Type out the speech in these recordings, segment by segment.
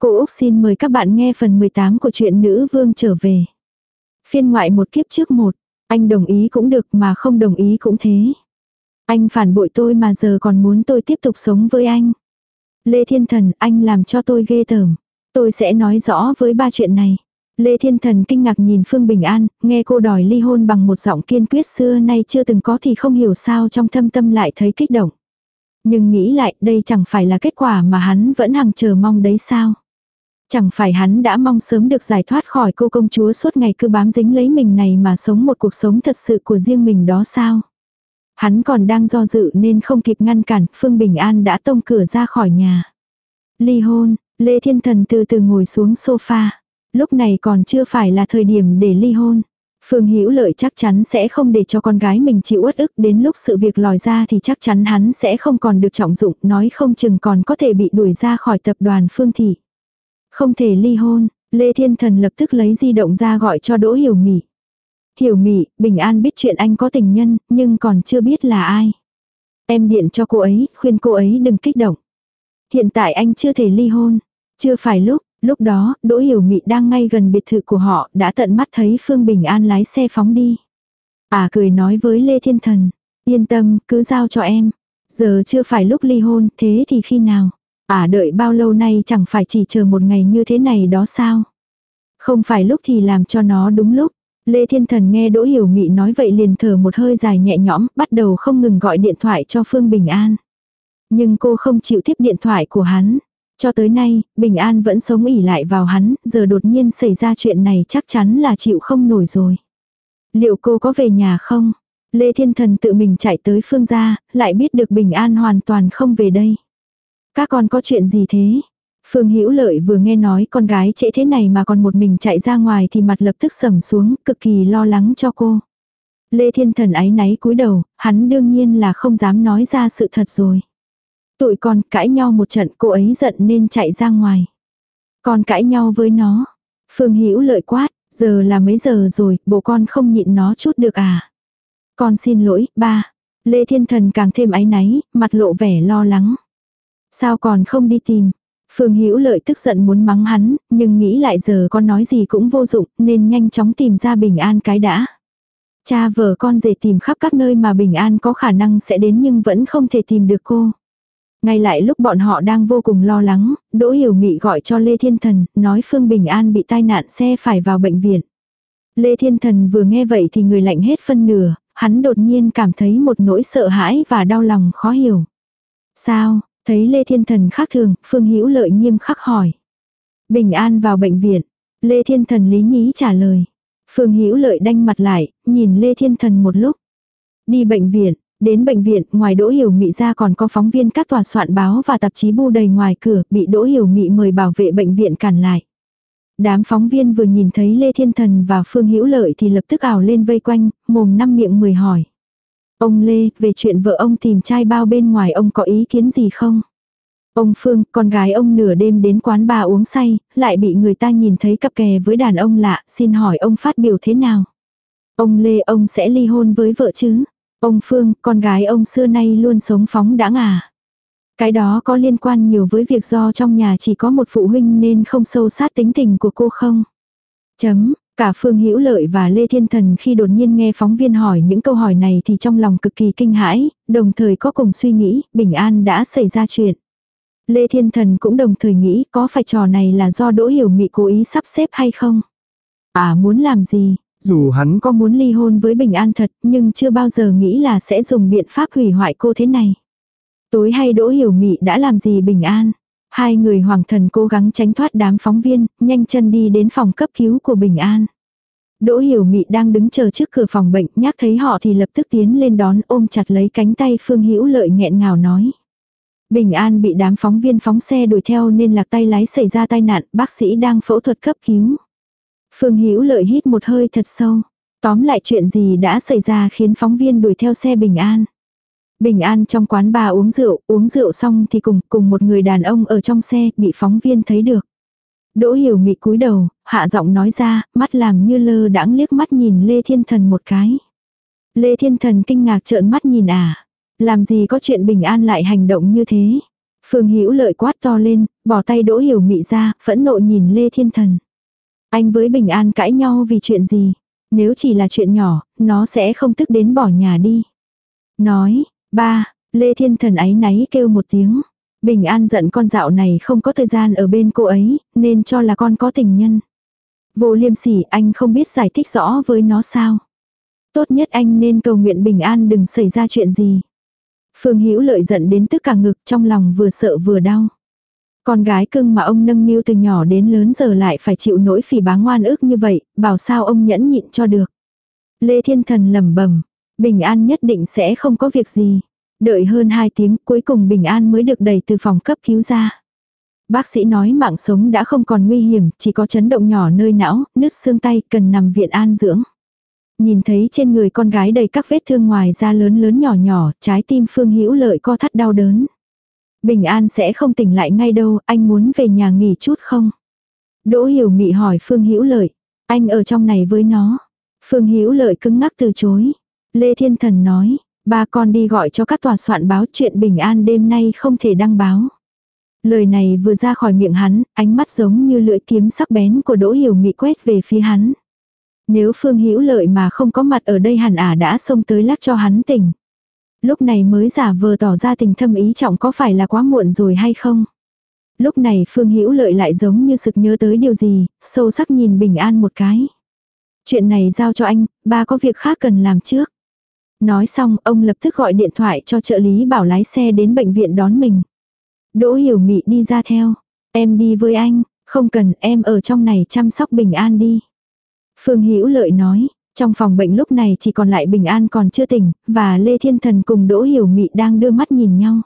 Cô Úc xin mời các bạn nghe phần 18 của truyện Nữ Vương trở về. Phiên ngoại một kiếp trước một, anh đồng ý cũng được mà không đồng ý cũng thế. Anh phản bội tôi mà giờ còn muốn tôi tiếp tục sống với anh. Lê Thiên Thần, anh làm cho tôi ghê tởm. Tôi sẽ nói rõ với ba chuyện này. Lê Thiên Thần kinh ngạc nhìn Phương Bình An, nghe cô đòi ly hôn bằng một giọng kiên quyết xưa nay chưa từng có thì không hiểu sao trong thâm tâm lại thấy kích động. Nhưng nghĩ lại đây chẳng phải là kết quả mà hắn vẫn hằng chờ mong đấy sao. Chẳng phải hắn đã mong sớm được giải thoát khỏi cô công chúa suốt ngày cứ bám dính lấy mình này mà sống một cuộc sống thật sự của riêng mình đó sao. Hắn còn đang do dự nên không kịp ngăn cản, Phương Bình An đã tông cửa ra khỏi nhà. Ly hôn, Lê Thiên Thần từ từ ngồi xuống sofa. Lúc này còn chưa phải là thời điểm để ly hôn. Phương Hữu Lợi chắc chắn sẽ không để cho con gái mình chịu uất ức, đến lúc sự việc lòi ra thì chắc chắn hắn sẽ không còn được trọng dụng, nói không chừng còn có thể bị đuổi ra khỏi tập đoàn Phương Thị. Không thể ly hôn, Lê Thiên Thần lập tức lấy di động ra gọi cho Đỗ Hiểu Mị. Hiểu Mị, Bình An biết chuyện anh có tình nhân, nhưng còn chưa biết là ai. Em điện cho cô ấy, khuyên cô ấy đừng kích động. Hiện tại anh chưa thể ly hôn. Chưa phải lúc, lúc đó, Đỗ Hiểu Mị đang ngay gần biệt thự của họ, đã tận mắt thấy Phương Bình An lái xe phóng đi. À cười nói với Lê Thiên Thần, yên tâm, cứ giao cho em. Giờ chưa phải lúc ly hôn, thế thì khi nào? À đợi bao lâu nay chẳng phải chỉ chờ một ngày như thế này đó sao? Không phải lúc thì làm cho nó đúng lúc. Lê Thiên Thần nghe Đỗ Hiểu Mị nói vậy liền thở một hơi dài nhẹ nhõm, bắt đầu không ngừng gọi điện thoại cho Phương Bình An. Nhưng cô không chịu tiếp điện thoại của hắn. Cho tới nay, Bình An vẫn sống ỉ lại vào hắn, giờ đột nhiên xảy ra chuyện này chắc chắn là chịu không nổi rồi. Liệu cô có về nhà không? Lê Thiên Thần tự mình chạy tới Phương gia, lại biết được Bình An hoàn toàn không về đây. Các con có chuyện gì thế? Phương Hữu Lợi vừa nghe nói con gái trễ thế này mà còn một mình chạy ra ngoài thì mặt lập tức sầm xuống, cực kỳ lo lắng cho cô. Lê Thiên Thần áy náy cúi đầu, hắn đương nhiên là không dám nói ra sự thật rồi. Tụi con cãi nhau một trận cô ấy giận nên chạy ra ngoài. Con cãi nhau với nó. Phương Hữu Lợi quát, giờ là mấy giờ rồi, bộ con không nhịn nó chút được à. Con xin lỗi, ba. Lê Thiên Thần càng thêm áy náy, mặt lộ vẻ lo lắng. Sao còn không đi tìm? Phương Hữu Lợi tức giận muốn mắng hắn, nhưng nghĩ lại giờ con nói gì cũng vô dụng, nên nhanh chóng tìm ra Bình An cái đã. Cha vợ con dễ tìm khắp các nơi mà Bình An có khả năng sẽ đến nhưng vẫn không thể tìm được cô. Ngay lại lúc bọn họ đang vô cùng lo lắng, Đỗ Hiểu Mị gọi cho Lê Thiên Thần, nói Phương Bình An bị tai nạn xe phải vào bệnh viện. Lê Thiên Thần vừa nghe vậy thì người lạnh hết phân nửa, hắn đột nhiên cảm thấy một nỗi sợ hãi và đau lòng khó hiểu. Sao, Thấy Lê Thiên Thần khác thường, Phương Hữu Lợi nghiêm khắc hỏi. Bình an vào bệnh viện. Lê Thiên Thần lý nhí trả lời. Phương Hữu Lợi đanh mặt lại, nhìn Lê Thiên Thần một lúc. Đi bệnh viện, đến bệnh viện, ngoài Đỗ Hiểu Mị ra còn có phóng viên các tòa soạn báo và tạp chí bu đầy ngoài cửa, bị Đỗ Hiểu Mị mời bảo vệ bệnh viện cản lại. Đám phóng viên vừa nhìn thấy Lê Thiên Thần và Phương Hữu Lợi thì lập tức ảo lên vây quanh, mồm năm miệng mười hỏi. Ông Lê, về chuyện vợ ông tìm trai bao bên ngoài ông có ý kiến gì không? Ông Phương, con gái ông nửa đêm đến quán bà uống say, lại bị người ta nhìn thấy cặp kè với đàn ông lạ, xin hỏi ông phát biểu thế nào? Ông Lê ông sẽ ly hôn với vợ chứ? Ông Phương, con gái ông xưa nay luôn sống phóng đãng à? Cái đó có liên quan nhiều với việc do trong nhà chỉ có một phụ huynh nên không sâu sát tính tình của cô không? Chấm, Cả Phương Hữu Lợi và Lê Thiên Thần khi đột nhiên nghe phóng viên hỏi những câu hỏi này thì trong lòng cực kỳ kinh hãi, đồng thời có cùng suy nghĩ, bình an đã xảy ra chuyện. Lê Thiên Thần cũng đồng thời nghĩ có phải trò này là do Đỗ Hiểu Mị cố ý sắp xếp hay không? À muốn làm gì? Dù hắn có muốn ly hôn với Bình An thật nhưng chưa bao giờ nghĩ là sẽ dùng biện pháp hủy hoại cô thế này. Tối hay Đỗ Hiểu Mị đã làm gì Bình An? Hai người hoàng thần cố gắng tránh thoát đám phóng viên, nhanh chân đi đến phòng cấp cứu của Bình An. Đỗ Hiểu Mị đang đứng chờ trước cửa phòng bệnh, nhắc thấy họ thì lập tức tiến lên đón ôm chặt lấy cánh tay Phương Hữu Lợi nghẹn ngào nói. Bình An bị đám phóng viên phóng xe đuổi theo nên lạc tay lái xảy ra tai nạn, bác sĩ đang phẫu thuật cấp cứu. Phương Hữu Lợi hít một hơi thật sâu. Tóm lại chuyện gì đã xảy ra khiến phóng viên đuổi theo xe Bình An. Bình an trong quán bà uống rượu, uống rượu xong thì cùng cùng một người đàn ông ở trong xe bị phóng viên thấy được. Đỗ hiểu mị cúi đầu, hạ giọng nói ra, mắt làm như lơ đãng liếc mắt nhìn Lê Thiên Thần một cái. Lê Thiên Thần kinh ngạc trợn mắt nhìn à. Làm gì có chuyện bình an lại hành động như thế. Phương Hữu lợi quát to lên, bỏ tay Đỗ Hiểu Mị ra, phẫn nộ nhìn Lê Thiên Thần. Anh với Bình An cãi nhau vì chuyện gì? Nếu chỉ là chuyện nhỏ, nó sẽ không tức đến bỏ nhà đi. Nói, ba, Lê Thiên Thần ấy náy kêu một tiếng. Bình An giận con dạo này không có thời gian ở bên cô ấy, nên cho là con có tình nhân. Vô liêm sỉ anh không biết giải thích rõ với nó sao. Tốt nhất anh nên cầu nguyện Bình An đừng xảy ra chuyện gì. Phương Hữu lợi giận đến tức cả ngực trong lòng vừa sợ vừa đau. Con gái cưng mà ông nâng niu từ nhỏ đến lớn giờ lại phải chịu nỗi phỉ báng ngoan ức như vậy, bảo sao ông nhẫn nhịn cho được. Lê Thiên Thần lẩm bẩm, Bình An nhất định sẽ không có việc gì. Đợi hơn 2 tiếng cuối cùng Bình An mới được đẩy từ phòng cấp cứu ra. Bác sĩ nói mạng sống đã không còn nguy hiểm, chỉ có chấn động nhỏ nơi não, nứt xương tay, cần nằm viện an dưỡng. Nhìn thấy trên người con gái đầy các vết thương ngoài da lớn lớn nhỏ nhỏ, trái tim Phương Hữu Lợi co thắt đau đớn. Bình An sẽ không tỉnh lại ngay đâu, anh muốn về nhà nghỉ chút không? Đỗ Hiểu Mị hỏi Phương Hữu Lợi, anh ở trong này với nó. Phương Hữu Lợi cứng ngắc từ chối. Lê Thiên Thần nói, ba con đi gọi cho các tòa soạn báo chuyện Bình An đêm nay không thể đăng báo. Lời này vừa ra khỏi miệng hắn, ánh mắt giống như lưỡi kiếm sắc bén của Đỗ Hiểu Mị quét về phía hắn. Nếu Phương Hữu Lợi mà không có mặt ở đây hẳn ả đã xông tới lắc cho hắn tỉnh. Lúc này mới giả vờ tỏ ra tình thâm ý trọng có phải là quá muộn rồi hay không? Lúc này Phương Hữu Lợi lại giống như sực nhớ tới điều gì, sâu sắc nhìn Bình An một cái. Chuyện này giao cho anh, ba có việc khác cần làm trước. Nói xong, ông lập tức gọi điện thoại cho trợ lý bảo lái xe đến bệnh viện đón mình. Đỗ Hiểu Mị đi ra theo. Em đi với anh, không cần em ở trong này chăm sóc Bình An đi. Phương Hữu Lợi nói, trong phòng bệnh lúc này chỉ còn lại Bình An còn chưa tỉnh, và Lê Thiên Thần cùng Đỗ Hiểu Mị đang đưa mắt nhìn nhau.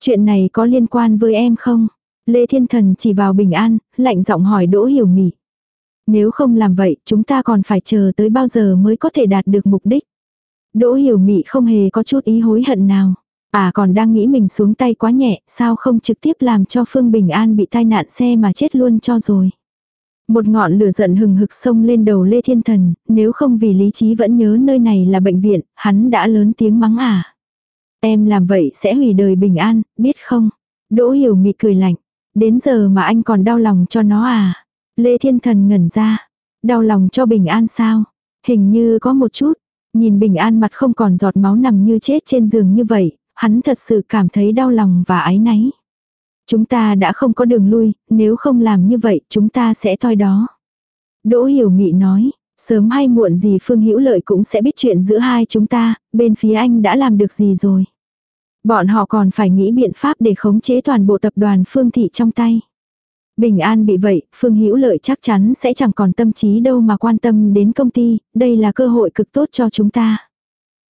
Chuyện này có liên quan với em không? Lê Thiên Thần chỉ vào Bình An, lạnh giọng hỏi Đỗ Hiểu Mị. Nếu không làm vậy, chúng ta còn phải chờ tới bao giờ mới có thể đạt được mục đích. Đỗ Hiểu Mị không hề có chút ý hối hận nào. À còn đang nghĩ mình xuống tay quá nhẹ, sao không trực tiếp làm cho Phương Bình An bị tai nạn xe mà chết luôn cho rồi. Một ngọn lửa giận hừng hực sông lên đầu Lê Thiên Thần, nếu không vì lý trí vẫn nhớ nơi này là bệnh viện, hắn đã lớn tiếng mắng à. Em làm vậy sẽ hủy đời bình an, biết không? Đỗ hiểu mị cười lạnh. Đến giờ mà anh còn đau lòng cho nó à? Lê Thiên Thần ngẩn ra. Đau lòng cho bình an sao? Hình như có một chút. Nhìn bình an mặt không còn giọt máu nằm như chết trên giường như vậy, hắn thật sự cảm thấy đau lòng và áy náy. Chúng ta đã không có đường lui, nếu không làm như vậy chúng ta sẽ toi đó. Đỗ hiểu mị nói, sớm hay muộn gì Phương Hữu Lợi cũng sẽ biết chuyện giữa hai chúng ta, bên phía anh đã làm được gì rồi. Bọn họ còn phải nghĩ biện pháp để khống chế toàn bộ tập đoàn Phương Thị trong tay. Bình an bị vậy, Phương Hữu Lợi chắc chắn sẽ chẳng còn tâm trí đâu mà quan tâm đến công ty, đây là cơ hội cực tốt cho chúng ta.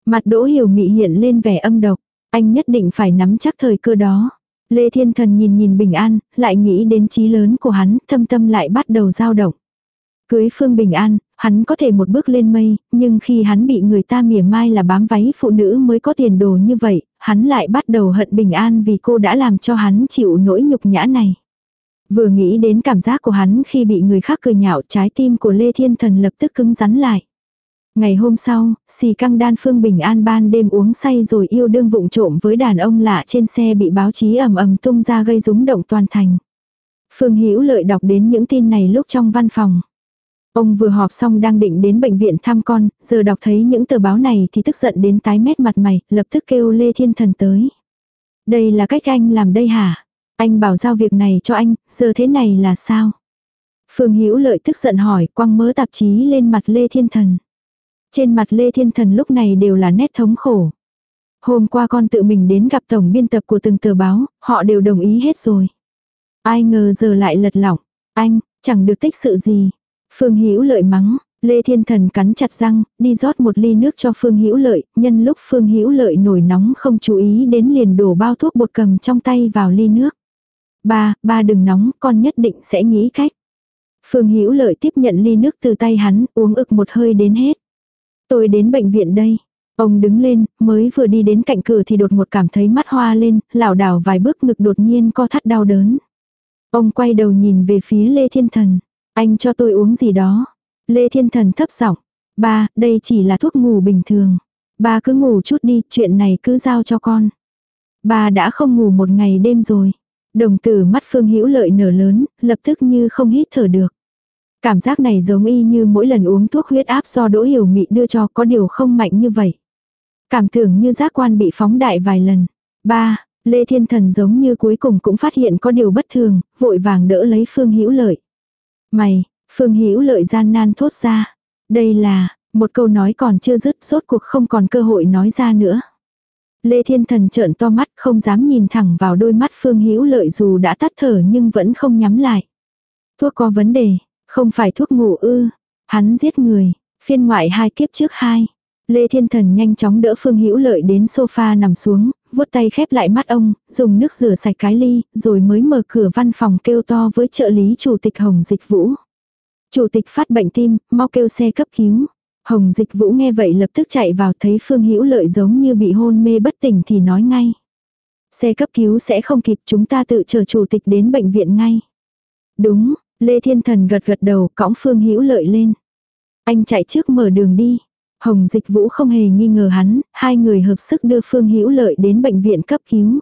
Mặt Đỗ Hiểu Mị hiện lên vẻ âm độc, anh nhất định phải nắm chắc thời cơ đó. Lê Thiên Thần nhìn nhìn Bình An, lại nghĩ đến trí lớn của hắn, thâm tâm lại bắt đầu dao động. Cưới Phương Bình An, hắn có thể một bước lên mây, nhưng khi hắn bị người ta mỉa mai là bám váy phụ nữ mới có tiền đồ như vậy, hắn lại bắt đầu hận Bình An vì cô đã làm cho hắn chịu nỗi nhục nhã này. Vừa nghĩ đến cảm giác của hắn khi bị người khác cười nhạo trái tim của Lê Thiên Thần lập tức cứng rắn lại. Ngày hôm sau, xì căng đan phương bình an ban đêm uống say rồi yêu đương vụng trộm với đàn ông lạ trên xe bị báo chí ầm ầm tung ra gây rúng động toàn thành. Phương Hữu lợi đọc đến những tin này lúc trong văn phòng. Ông vừa họp xong đang định đến bệnh viện thăm con, giờ đọc thấy những tờ báo này thì tức giận đến tái mét mặt mày, lập tức kêu Lê Thiên Thần tới. Đây là cách anh làm đây hả? Anh bảo giao việc này cho anh, giờ thế này là sao? Phương Hữu lợi tức giận hỏi, quăng mớ tạp chí lên mặt Lê Thiên Thần. Trên mặt Lê Thiên Thần lúc này đều là nét thống khổ. Hôm qua con tự mình đến gặp tổng biên tập của từng tờ báo, họ đều đồng ý hết rồi. Ai ngờ giờ lại lật lỏng, anh, chẳng được tích sự gì. Phương Hữu lợi mắng, Lê Thiên Thần cắn chặt răng, đi rót một ly nước cho Phương Hữu Lợi, nhân lúc Phương Hữu Lợi nổi nóng không chú ý đến liền đổ bao thuốc bột cầm trong tay vào ly nước. Ba, ba đừng nóng, con nhất định sẽ nghĩ cách. Phương Hữu Lợi tiếp nhận ly nước từ tay hắn, uống ực một hơi đến hết. Tôi đến bệnh viện đây. Ông đứng lên, mới vừa đi đến cạnh cửa thì đột ngột cảm thấy mắt hoa lên, lảo đảo vài bước ngực đột nhiên co thắt đau đớn. Ông quay đầu nhìn về phía Lê Thiên Thần. Anh cho tôi uống gì đó. Lê Thiên Thần thấp giọng. Ba, đây chỉ là thuốc ngủ bình thường. Ba cứ ngủ chút đi, chuyện này cứ giao cho con. Ba đã không ngủ một ngày đêm rồi. Đồng tử mắt Phương Hữu Lợi nở lớn, lập tức như không hít thở được. Cảm giác này giống y như mỗi lần uống thuốc huyết áp do Đỗ Hiểu Mị đưa cho có điều không mạnh như vậy. Cảm tưởng như giác quan bị phóng đại vài lần. Ba, Lê Thiên Thần giống như cuối cùng cũng phát hiện có điều bất thường, vội vàng đỡ lấy Phương Hữu Lợi. Mày, Phương Hữu Lợi gian nan thốt ra. Đây là, một câu nói còn chưa dứt, rốt cuộc không còn cơ hội nói ra nữa. Lê Thiên Thần trợn to mắt không dám nhìn thẳng vào đôi mắt Phương Hữu Lợi dù đã tắt thở nhưng vẫn không nhắm lại. Thuốc có vấn đề, không phải thuốc ngủ ư. Hắn giết người, phiên ngoại hai kiếp trước hai. Lê Thiên Thần nhanh chóng đỡ Phương Hữu Lợi đến sofa nằm xuống, vuốt tay khép lại mắt ông, dùng nước rửa sạch cái ly, rồi mới mở cửa văn phòng kêu to với trợ lý chủ tịch Hồng Dịch Vũ. Chủ tịch phát bệnh tim, mau kêu xe cấp cứu. Hồng Dịch Vũ nghe vậy lập tức chạy vào thấy Phương Hữu Lợi giống như bị hôn mê bất tỉnh thì nói ngay. Xe cấp cứu sẽ không kịp chúng ta tự chờ chủ tịch đến bệnh viện ngay. Đúng, Lê Thiên Thần gật gật đầu cõng Phương Hữu Lợi lên. Anh chạy trước mở đường đi. Hồng Dịch Vũ không hề nghi ngờ hắn, hai người hợp sức đưa Phương Hữu Lợi đến bệnh viện cấp cứu.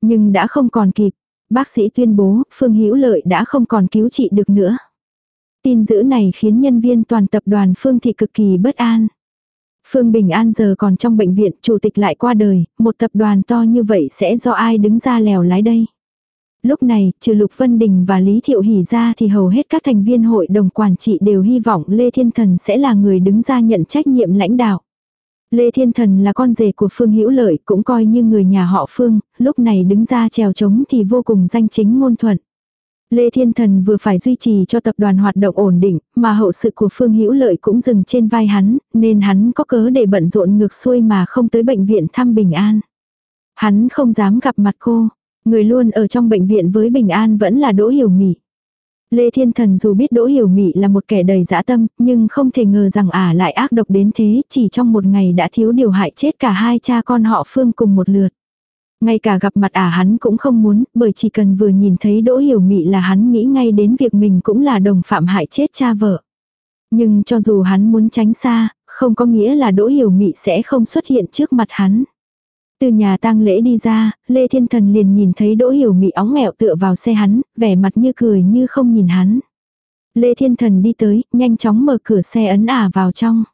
Nhưng đã không còn kịp, bác sĩ tuyên bố Phương Hữu Lợi đã không còn cứu trị được nữa. Tin dữ này khiến nhân viên toàn tập đoàn Phương Thị cực kỳ bất an. Phương Bình An giờ còn trong bệnh viện, chủ tịch lại qua đời, một tập đoàn to như vậy sẽ do ai đứng ra lèo lái đây? Lúc này, trừ Lục Vân Đình và Lý Thiệu Hỷ ra thì hầu hết các thành viên hội đồng quản trị đều hy vọng Lê Thiên Thần sẽ là người đứng ra nhận trách nhiệm lãnh đạo. Lê Thiên Thần là con rể của Phương Hữu Lợi cũng coi như người nhà họ Phương, lúc này đứng ra trèo trống thì vô cùng danh chính ngôn thuận. Lê Thiên Thần vừa phải duy trì cho tập đoàn hoạt động ổn định, mà hậu sự của Phương Hữu Lợi cũng dừng trên vai hắn, nên hắn có cớ để bận rộn ngược xuôi mà không tới bệnh viện thăm Bình An. Hắn không dám gặp mặt cô, người luôn ở trong bệnh viện với Bình An vẫn là Đỗ Hiểu Mị. Lê Thiên Thần dù biết Đỗ Hiểu Mị là một kẻ đầy dã tâm, nhưng không thể ngờ rằng ả lại ác độc đến thế, chỉ trong một ngày đã thiếu điều hại chết cả hai cha con họ Phương cùng một lượt. Ngay cả gặp mặt ả à hắn cũng không muốn, bởi chỉ cần vừa nhìn thấy Đỗ Hiểu Mị là hắn nghĩ ngay đến việc mình cũng là đồng phạm hại chết cha vợ. Nhưng cho dù hắn muốn tránh xa, không có nghĩa là Đỗ Hiểu Mị sẽ không xuất hiện trước mặt hắn. Từ nhà tang lễ đi ra, Lê Thiên Thần liền nhìn thấy Đỗ Hiểu Mị óng mẹo tựa vào xe hắn, vẻ mặt như cười như không nhìn hắn. Lê Thiên Thần đi tới, nhanh chóng mở cửa xe ấn ả vào trong.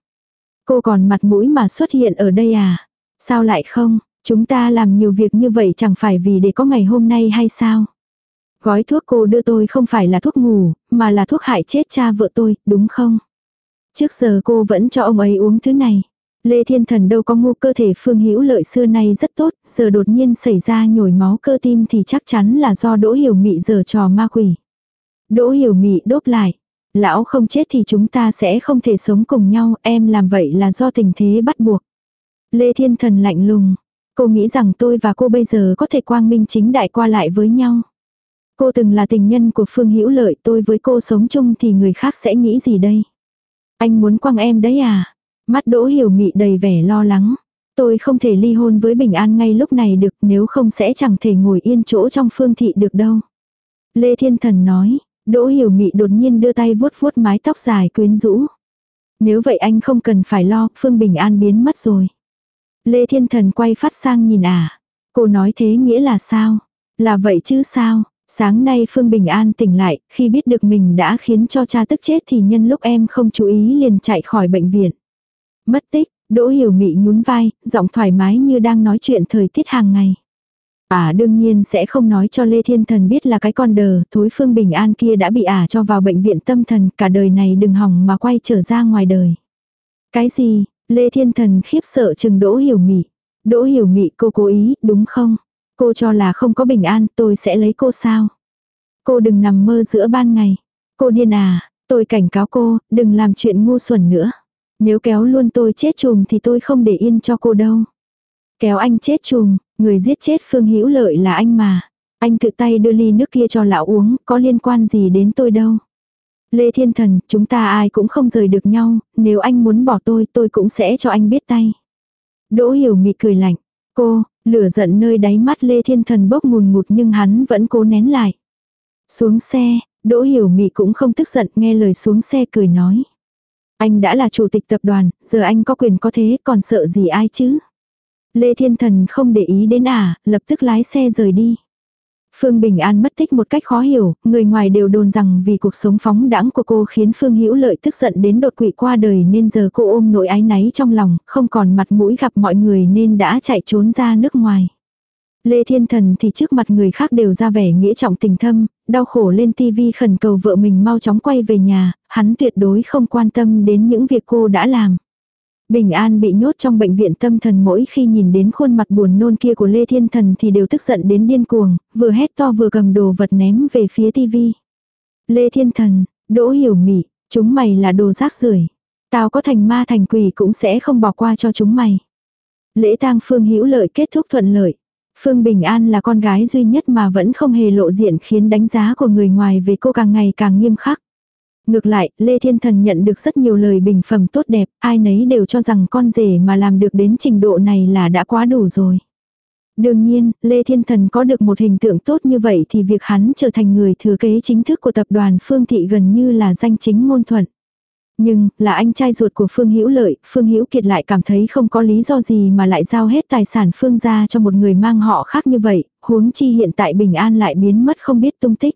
Cô còn mặt mũi mà xuất hiện ở đây à? Sao lại không? Chúng ta làm nhiều việc như vậy chẳng phải vì để có ngày hôm nay hay sao? Gói thuốc cô đưa tôi không phải là thuốc ngủ, mà là thuốc hại chết cha vợ tôi, đúng không? Trước giờ cô vẫn cho ông ấy uống thứ này. Lê Thiên Thần đâu có ngu cơ thể phương hữu lợi xưa nay rất tốt, giờ đột nhiên xảy ra nhồi máu cơ tim thì chắc chắn là do Đỗ Hiểu Mị giờ trò ma quỷ. Đỗ Hiểu Mị đốt lại. Lão không chết thì chúng ta sẽ không thể sống cùng nhau, em làm vậy là do tình thế bắt buộc. Lê Thiên Thần lạnh lùng, Cô nghĩ rằng tôi và cô bây giờ có thể quang minh chính đại qua lại với nhau. Cô từng là tình nhân của Phương Hữu Lợi, tôi với cô sống chung thì người khác sẽ nghĩ gì đây? Anh muốn quăng em đấy à? Mắt Đỗ Hiểu Mị đầy vẻ lo lắng. Tôi không thể ly hôn với Bình An ngay lúc này được nếu không sẽ chẳng thể ngồi yên chỗ trong phương thị được đâu. Lê Thiên Thần nói, Đỗ Hiểu Mị đột nhiên đưa tay vuốt vuốt mái tóc dài quyến rũ. Nếu vậy anh không cần phải lo, Phương Bình An biến mất rồi. Lê Thiên Thần quay phát sang nhìn à. Cô nói thế nghĩa là sao? Là vậy chứ sao? Sáng nay Phương Bình An tỉnh lại, khi biết được mình đã khiến cho cha tức chết thì nhân lúc em không chú ý liền chạy khỏi bệnh viện. Mất tích, Đỗ Hiểu Mị nhún vai, giọng thoải mái như đang nói chuyện thời tiết hàng ngày. À đương nhiên sẽ không nói cho Lê Thiên Thần biết là cái con đờ, thối Phương Bình An kia đã bị ả à cho vào bệnh viện tâm thần, cả đời này đừng hỏng mà quay trở ra ngoài đời. Cái gì, Lê Thiên Thần khiếp sợ chừng Đỗ Hiểu Mị. Đỗ Hiểu Mị cô cố ý, đúng không? Cô cho là không có bình an, tôi sẽ lấy cô sao? Cô đừng nằm mơ giữa ban ngày. Cô điên à, tôi cảnh cáo cô, đừng làm chuyện ngu xuẩn nữa. Nếu kéo luôn tôi chết chùm thì tôi không để yên cho cô đâu. Kéo anh chết chùm, người giết chết Phương Hữu Lợi là anh mà. Anh tự tay đưa ly nước kia cho lão uống, có liên quan gì đến tôi đâu. Lê Thiên Thần, chúng ta ai cũng không rời được nhau, nếu anh muốn bỏ tôi, tôi cũng sẽ cho anh biết tay. Đỗ Hiểu Mị cười lạnh. Cô, lửa giận nơi đáy mắt Lê Thiên Thần bốc ngùn ngụt nhưng hắn vẫn cố nén lại. Xuống xe, Đỗ Hiểu Mị cũng không tức giận nghe lời xuống xe cười nói. Anh đã là chủ tịch tập đoàn, giờ anh có quyền có thế còn sợ gì ai chứ? Lê Thiên Thần không để ý đến à, lập tức lái xe rời đi. Phương Bình An mất tích một cách khó hiểu, người ngoài đều đồn rằng vì cuộc sống phóng đãng của cô khiến Phương Hữu Lợi tức giận đến đột quỵ qua đời nên giờ cô ôm nỗi ái náy trong lòng, không còn mặt mũi gặp mọi người nên đã chạy trốn ra nước ngoài. Lê Thiên Thần thì trước mặt người khác đều ra vẻ nghĩa trọng tình thâm, đau khổ lên tivi khẩn cầu vợ mình mau chóng quay về nhà, hắn tuyệt đối không quan tâm đến những việc cô đã làm. Bình An bị nhốt trong bệnh viện tâm thần mỗi khi nhìn đến khuôn mặt buồn nôn kia của Lê Thiên Thần thì đều tức giận đến điên cuồng, vừa hét to vừa cầm đồ vật ném về phía tivi. Lê Thiên Thần, Đỗ Hiểu Mị, chúng mày là đồ rác rưởi. Tao có thành ma thành quỷ cũng sẽ không bỏ qua cho chúng mày. Lễ tang Phương Hữu Lợi kết thúc thuận lợi. Phương Bình An là con gái duy nhất mà vẫn không hề lộ diện khiến đánh giá của người ngoài về cô càng ngày càng nghiêm khắc. Ngược lại, Lê Thiên Thần nhận được rất nhiều lời bình phẩm tốt đẹp, ai nấy đều cho rằng con rể mà làm được đến trình độ này là đã quá đủ rồi. Đương nhiên, Lê Thiên Thần có được một hình tượng tốt như vậy thì việc hắn trở thành người thừa kế chính thức của tập đoàn Phương Thị gần như là danh chính ngôn thuận. Nhưng, là anh trai ruột của Phương Hữu Lợi, Phương Hữu Kiệt lại cảm thấy không có lý do gì mà lại giao hết tài sản Phương ra cho một người mang họ khác như vậy, huống chi hiện tại Bình An lại biến mất không biết tung tích.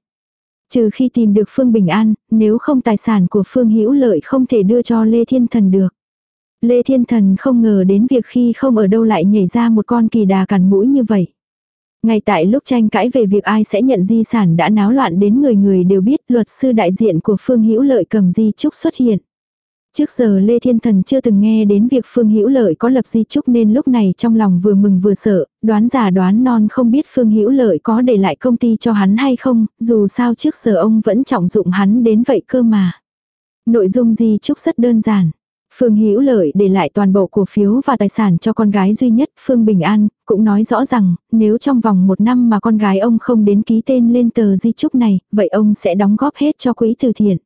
Trừ khi tìm được Phương Bình An, nếu không tài sản của Phương Hữu Lợi không thể đưa cho Lê Thiên Thần được. Lê Thiên Thần không ngờ đến việc khi không ở đâu lại nhảy ra một con kỳ đà cằn mũi như vậy. Ngay tại lúc tranh cãi về việc ai sẽ nhận di sản đã náo loạn đến người người đều biết luật sư đại diện của Phương Hữu Lợi cầm di trúc xuất hiện. Trước giờ Lê Thiên Thần chưa từng nghe đến việc Phương Hữu Lợi có lập di trúc nên lúc này trong lòng vừa mừng vừa sợ, đoán giả đoán non không biết Phương Hữu Lợi có để lại công ty cho hắn hay không, dù sao trước giờ ông vẫn trọng dụng hắn đến vậy cơ mà. Nội dung di trúc rất đơn giản. Phương Hữu Lợi để lại toàn bộ cổ phiếu và tài sản cho con gái duy nhất Phương Bình An, cũng nói rõ rằng nếu trong vòng một năm mà con gái ông không đến ký tên lên tờ di trúc này, vậy ông sẽ đóng góp hết cho quỹ từ thiện.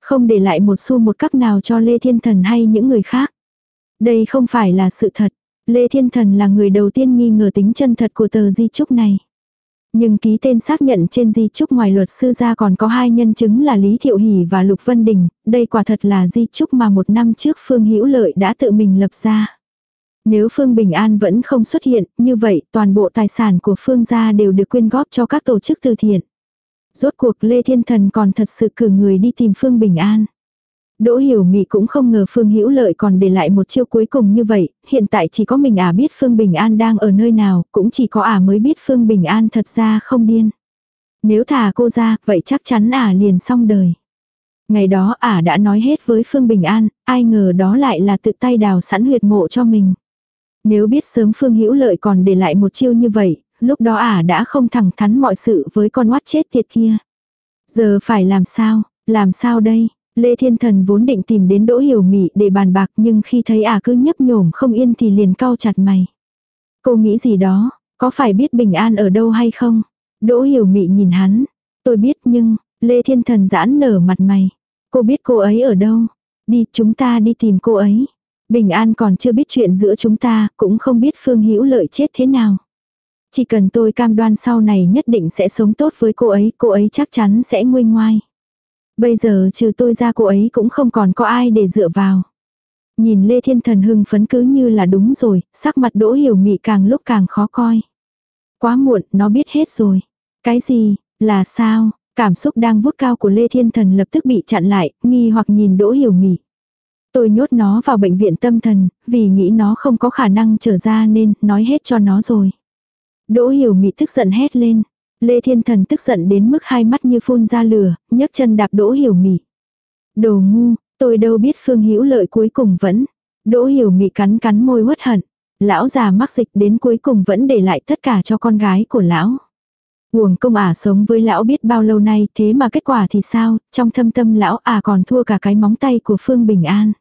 Không để lại một xu một cắc nào cho Lê Thiên Thần hay những người khác. Đây không phải là sự thật. Lê Thiên Thần là người đầu tiên nghi ngờ tính chân thật của tờ di trúc này. Nhưng ký tên xác nhận trên di trúc ngoài luật sư ra còn có hai nhân chứng là Lý Thiệu Hỷ và Lục Vân Đình, đây quả thật là di trúc mà một năm trước Phương Hữu Lợi đã tự mình lập ra. Nếu Phương Bình An vẫn không xuất hiện, như vậy toàn bộ tài sản của Phương gia đều được quyên góp cho các tổ chức từ thiện. Rốt cuộc Lê Thiên Thần còn thật sự cử người đi tìm Phương Bình An. Đỗ Hiểu Mị cũng không ngờ Phương Hữu Lợi còn để lại một chiêu cuối cùng như vậy, hiện tại chỉ có mình à biết Phương Bình An đang ở nơi nào, cũng chỉ có à mới biết Phương Bình An thật ra không điên. Nếu thả cô ra, vậy chắc chắn à liền xong đời. Ngày đó ả đã nói hết với Phương Bình An, ai ngờ đó lại là tự tay đào sẵn huyệt mộ cho mình. Nếu biết sớm Phương Hữu Lợi còn để lại một chiêu như vậy, lúc đó ả đã không thẳng thắn mọi sự với con oát chết tiệt kia. Giờ phải làm sao, làm sao đây? Lê Thiên Thần vốn định tìm đến Đỗ Hiểu Mị để bàn bạc nhưng khi thấy ả cứ nhấp nhổm không yên thì liền cau chặt mày. Cô nghĩ gì đó, có phải biết bình an ở đâu hay không? Đỗ Hiểu Mị nhìn hắn. Tôi biết nhưng, Lê Thiên Thần giãn nở mặt mày. Cô biết cô ấy ở đâu? Đi chúng ta đi tìm cô ấy. Bình an còn chưa biết chuyện giữa chúng ta, cũng không biết Phương Hữu lợi chết thế nào. Chỉ cần tôi cam đoan sau này nhất định sẽ sống tốt với cô ấy, cô ấy chắc chắn sẽ nguôi ngoai. Bây giờ trừ tôi ra cô ấy cũng không còn có ai để dựa vào. Nhìn Lê Thiên Thần hưng phấn cứ như là đúng rồi, sắc mặt đỗ hiểu mị càng lúc càng khó coi. Quá muộn, nó biết hết rồi. Cái gì, là sao, cảm xúc đang vút cao của Lê Thiên Thần lập tức bị chặn lại, nghi hoặc nhìn đỗ hiểu mị. Tôi nhốt nó vào bệnh viện tâm thần, vì nghĩ nó không có khả năng trở ra nên nói hết cho nó rồi. Đỗ hiểu mị tức giận hét lên. Lê Thiên Thần tức giận đến mức hai mắt như phun ra lửa, nhấc chân đạp Đỗ Hiểu Mị. Đồ ngu, tôi đâu biết Phương Hữu Lợi cuối cùng vẫn. Đỗ Hiểu Mị cắn cắn môi uất hận. Lão già mắc dịch đến cuối cùng vẫn để lại tất cả cho con gái của lão. Uổng công ả sống với lão biết bao lâu nay thế mà kết quả thì sao, trong thâm tâm lão ả còn thua cả cái móng tay của Phương Bình An.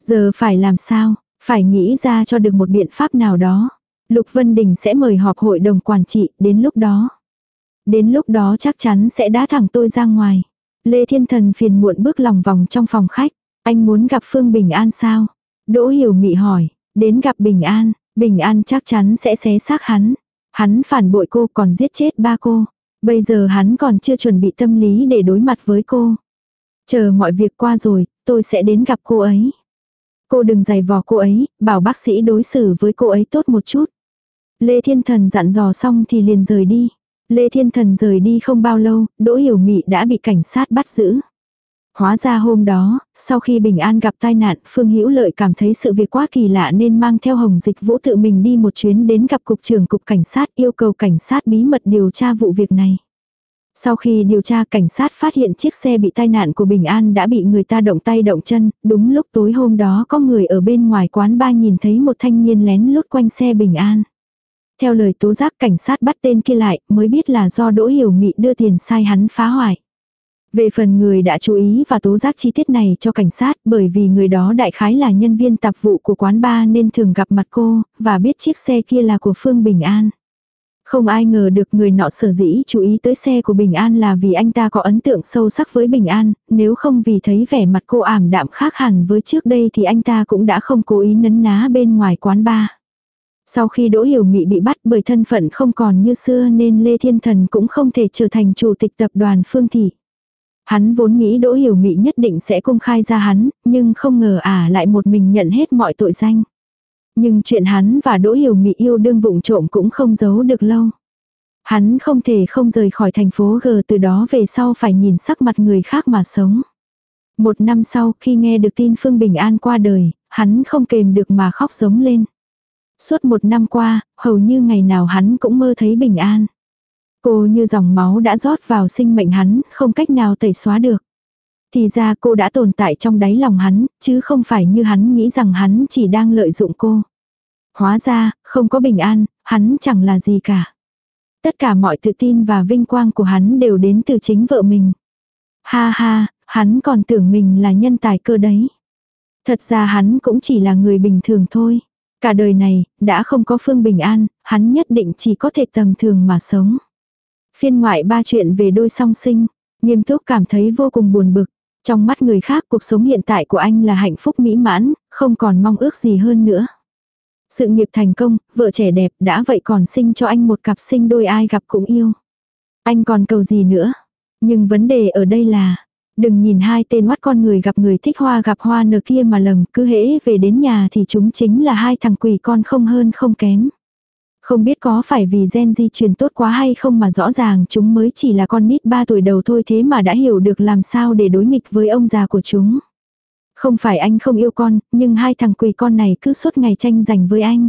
Giờ phải làm sao, phải nghĩ ra cho được một biện pháp nào đó. Lục Vân Đình sẽ mời họp hội đồng quản trị, đến lúc đó. Đến lúc đó chắc chắn sẽ đá thẳng tôi ra ngoài. Lê Thiên Thần phiền muộn bước lòng vòng trong phòng khách. Anh muốn gặp Phương Bình An sao? Đỗ Hiểu Mị hỏi. Đến gặp Bình An, Bình An chắc chắn sẽ xé xác hắn. Hắn phản bội cô còn giết chết ba cô. Bây giờ hắn còn chưa chuẩn bị tâm lý để đối mặt với cô. Chờ mọi việc qua rồi, tôi sẽ đến gặp cô ấy. Cô đừng giày vò cô ấy, bảo bác sĩ đối xử với cô ấy tốt một chút. Lê Thiên Thần dặn dò xong thì liền rời đi. Lê Thiên Thần rời đi không bao lâu, Đỗ Hiểu Mị đã bị cảnh sát bắt giữ. Hóa ra hôm đó, sau khi Bình An gặp tai nạn, Phương Hữu Lợi cảm thấy sự việc quá kỳ lạ nên mang theo Hồng Dịch Vũ tự mình đi một chuyến đến gặp cục trưởng cục cảnh sát yêu cầu cảnh sát bí mật điều tra vụ việc này. Sau khi điều tra cảnh sát phát hiện chiếc xe bị tai nạn của Bình An đã bị người ta động tay động chân, đúng lúc tối hôm đó có người ở bên ngoài quán ba nhìn thấy một thanh niên lén lút quanh xe Bình An. Theo lời tố giác cảnh sát bắt tên kia lại mới biết là do Đỗ Hiểu Mị đưa tiền sai hắn phá hoại. Về phần người đã chú ý và tố giác chi tiết này cho cảnh sát bởi vì người đó đại khái là nhân viên tạp vụ của quán ba nên thường gặp mặt cô, và biết chiếc xe kia là của Phương Bình An. Không ai ngờ được người nọ sở dĩ chú ý tới xe của Bình An là vì anh ta có ấn tượng sâu sắc với Bình An, nếu không vì thấy vẻ mặt cô ảm đạm khác hẳn với trước đây thì anh ta cũng đã không cố ý nấn ná bên ngoài quán ba. Sau khi Đỗ Hiểu Mị bị bắt bởi thân phận không còn như xưa nên Lê Thiên Thần cũng không thể trở thành chủ tịch tập đoàn Phương Thị. Hắn vốn nghĩ Đỗ Hiểu Mị nhất định sẽ công khai ra hắn, nhưng không ngờ à lại một mình nhận hết mọi tội danh. Nhưng chuyện hắn và Đỗ Hiểu Mị yêu đương vụng trộm cũng không giấu được lâu. Hắn không thể không rời khỏi thành phố G từ đó về sau phải nhìn sắc mặt người khác mà sống. Một năm sau khi nghe được tin Phương Bình An qua đời, hắn không kềm được mà khóc giống lên. Suốt một năm qua, hầu như ngày nào hắn cũng mơ thấy Bình An. Cô như dòng máu đã rót vào sinh mệnh hắn, không cách nào tẩy xóa được. Thì ra cô đã tồn tại trong đáy lòng hắn, chứ không phải như hắn nghĩ rằng hắn chỉ đang lợi dụng cô. Hóa ra, không có bình an, hắn chẳng là gì cả. Tất cả mọi tự tin và vinh quang của hắn đều đến từ chính vợ mình. Ha ha, hắn còn tưởng mình là nhân tài cơ đấy. Thật ra hắn cũng chỉ là người bình thường thôi. Cả đời này, đã không có Phương Bình An, hắn nhất định chỉ có thể tầm thường mà sống. Phiên ngoại ba chuyện về đôi song sinh, nghiêm túc cảm thấy vô cùng buồn bực. Trong mắt người khác cuộc sống hiện tại của anh là hạnh phúc mỹ mãn, không còn mong ước gì hơn nữa. Sự nghiệp thành công, vợ trẻ đẹp đã vậy còn sinh cho anh một cặp sinh đôi ai gặp cũng yêu. Anh còn cầu gì nữa. Nhưng vấn đề ở đây là, đừng nhìn hai tên oát con người gặp người thích hoa gặp hoa nở kia mà lầm, cứ hễ về đến nhà thì chúng chính là hai thằng quỷ con không hơn không kém. Không biết có phải vì gen di truyền tốt quá hay không mà rõ ràng chúng mới chỉ là con nít 3 tuổi đầu thôi thế mà đã hiểu được làm sao để đối nghịch với ông già của chúng. Không phải anh không yêu con, nhưng hai thằng quỷ con này cứ suốt ngày tranh giành với anh.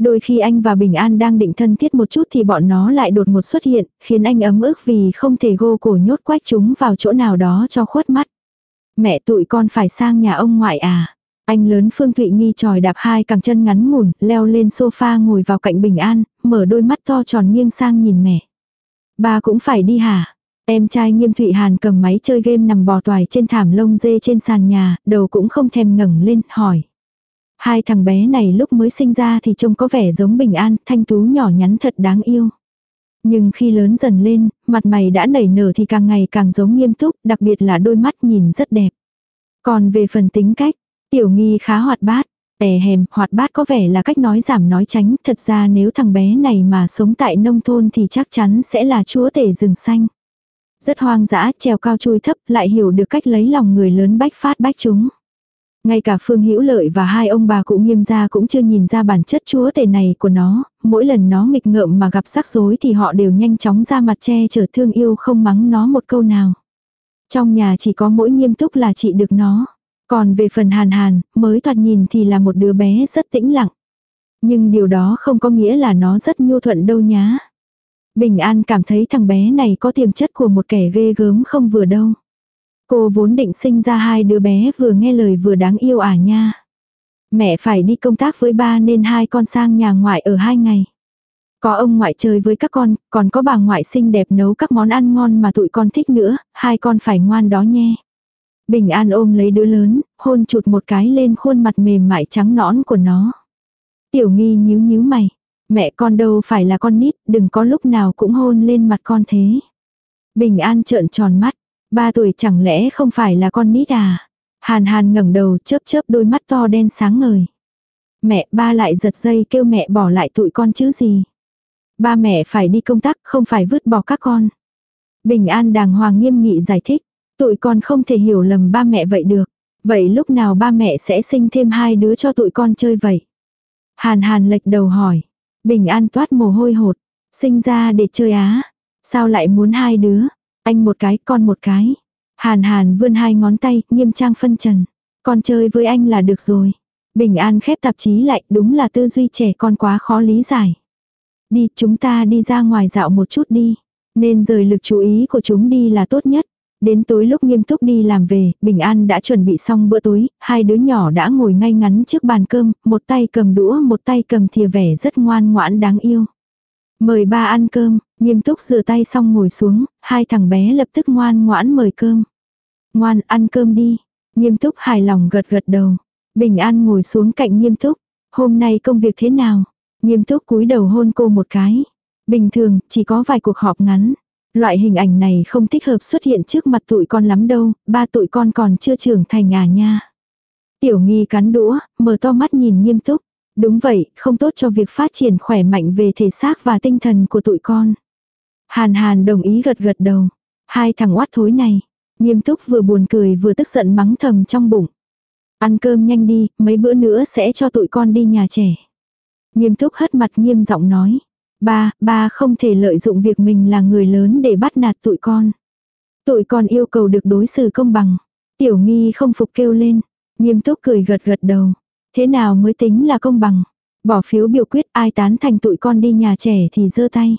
Đôi khi anh và Bình An đang định thân thiết một chút thì bọn nó lại đột ngột xuất hiện, khiến anh ấm ức vì không thể gô cổ nhốt quách chúng vào chỗ nào đó cho khuất mắt. Mẹ tụi con phải sang nhà ông ngoại à. Anh lớn Phương Thụy Nghi tròi đạp hai cẳng chân ngắn ngủn, leo lên sofa ngồi vào cạnh Bình An, mở đôi mắt to tròn nghiêng sang nhìn mẹ. Ba cũng phải đi hả? Em trai nghiêm Thụy Hàn cầm máy chơi game nằm bò toài trên thảm lông dê trên sàn nhà, đầu cũng không thèm ngẩng lên, hỏi. Hai thằng bé này lúc mới sinh ra thì trông có vẻ giống Bình An, thanh tú nhỏ nhắn thật đáng yêu. Nhưng khi lớn dần lên, mặt mày đã nảy nở thì càng ngày càng giống nghiêm túc, đặc biệt là đôi mắt nhìn rất đẹp. Còn về phần tính cách, Tiểu nghi khá hoạt bát. Ẻ hèm, hoạt bát có vẻ là cách nói giảm nói tránh, thật ra nếu thằng bé này mà sống tại nông thôn thì chắc chắn sẽ là chúa tể rừng xanh. Rất hoang dã, trèo cao chui thấp, lại hiểu được cách lấy lòng người lớn bách phát bách chúng. Ngay cả Phương Hữu Lợi và hai ông bà cụ nghiêm gia cũng chưa nhìn ra bản chất chúa tể này của nó, mỗi lần nó nghịch ngợm mà gặp rắc rối thì họ đều nhanh chóng ra mặt che chở thương yêu không mắng nó một câu nào. Trong nhà chỉ có mỗi nghiêm túc là chị được nó. Còn về phần hàn hàn, mới thoạt nhìn thì là một đứa bé rất tĩnh lặng. Nhưng điều đó không có nghĩa là nó rất nhu thuận đâu nhá. Bình An cảm thấy thằng bé này có tiềm chất của một kẻ ghê gớm không vừa đâu. Cô vốn định sinh ra hai đứa bé vừa nghe lời vừa đáng yêu à nha. Mẹ phải đi công tác với ba nên hai con sang nhà ngoại ở hai ngày. Có ông ngoại chơi với các con, còn có bà ngoại xinh đẹp nấu các món ăn ngon mà tụi con thích nữa, hai con phải ngoan đó nhé. Bình An ôm lấy đứa lớn, hôn chụt một cái lên khuôn mặt mềm mại trắng nõn của nó. Tiểu nghi nhíu nhíu mày. Mẹ con đâu phải là con nít, đừng có lúc nào cũng hôn lên mặt con thế. Bình An trợn tròn mắt. Ba tuổi chẳng lẽ không phải là con nít à? Hàn hàn ngẩng đầu, chớp chớp đôi mắt to đen sáng ngời. Mẹ, ba lại giật dây kêu mẹ bỏ lại tụi con chứ gì. Ba mẹ phải đi công tác, không phải vứt bỏ các con. Bình An đàng hoàng nghiêm nghị giải thích. Tụi con không thể hiểu lầm ba mẹ vậy được. Vậy lúc nào ba mẹ sẽ sinh thêm hai đứa cho tụi con chơi vậy? Hàn hàn lệch đầu hỏi. Bình an toát mồ hôi hột. Sinh ra để chơi á. Sao lại muốn hai đứa? Anh một cái, con một cái. Hàn hàn vươn hai ngón tay, nghiêm trang phân trần. Con chơi với anh là được rồi. Bình an khép tạp chí lại, đúng là tư duy trẻ con quá khó lý giải. Đi, chúng ta đi ra ngoài dạo một chút đi. Nên rời lực chú ý của chúng đi là tốt nhất. Đến tối lúc nghiêm túc đi làm về, Bình An đã chuẩn bị xong bữa tối, hai đứa nhỏ đã ngồi ngay ngắn trước bàn cơm, một tay cầm đũa một tay cầm thìa vẻ rất ngoan ngoãn đáng yêu. Mời ba ăn cơm, nghiêm túc rửa tay xong ngồi xuống, hai thằng bé lập tức ngoan ngoãn mời cơm. Ngoan ăn cơm đi, nghiêm túc hài lòng gật gật đầu. Bình An ngồi xuống cạnh nghiêm túc, hôm nay công việc thế nào? Nghiêm túc cúi đầu hôn cô một cái. Bình thường, chỉ có vài cuộc họp ngắn. Loại hình ảnh này không thích hợp xuất hiện trước mặt tụi con lắm đâu, ba tụi con còn chưa trưởng thành à nha. Tiểu nghi cắn đũa, mở to mắt nhìn nghiêm túc. Đúng vậy, không tốt cho việc phát triển khỏe mạnh về thể xác và tinh thần của tụi con. Hàn hàn đồng ý gật gật đầu. Hai thằng oát thối này. Nghiêm túc vừa buồn cười vừa tức giận mắng thầm trong bụng. Ăn cơm nhanh đi, mấy bữa nữa sẽ cho tụi con đi nhà trẻ. Nghiêm túc hất mặt nghiêm giọng nói. Ba, ba không thể lợi dụng việc mình là người lớn để bắt nạt tụi con. Tụi con yêu cầu được đối xử công bằng. Tiểu nghi không phục kêu lên. Nghiêm túc cười gật gật đầu. Thế nào mới tính là công bằng? Bỏ phiếu biểu quyết ai tán thành tụi con đi nhà trẻ thì giơ tay.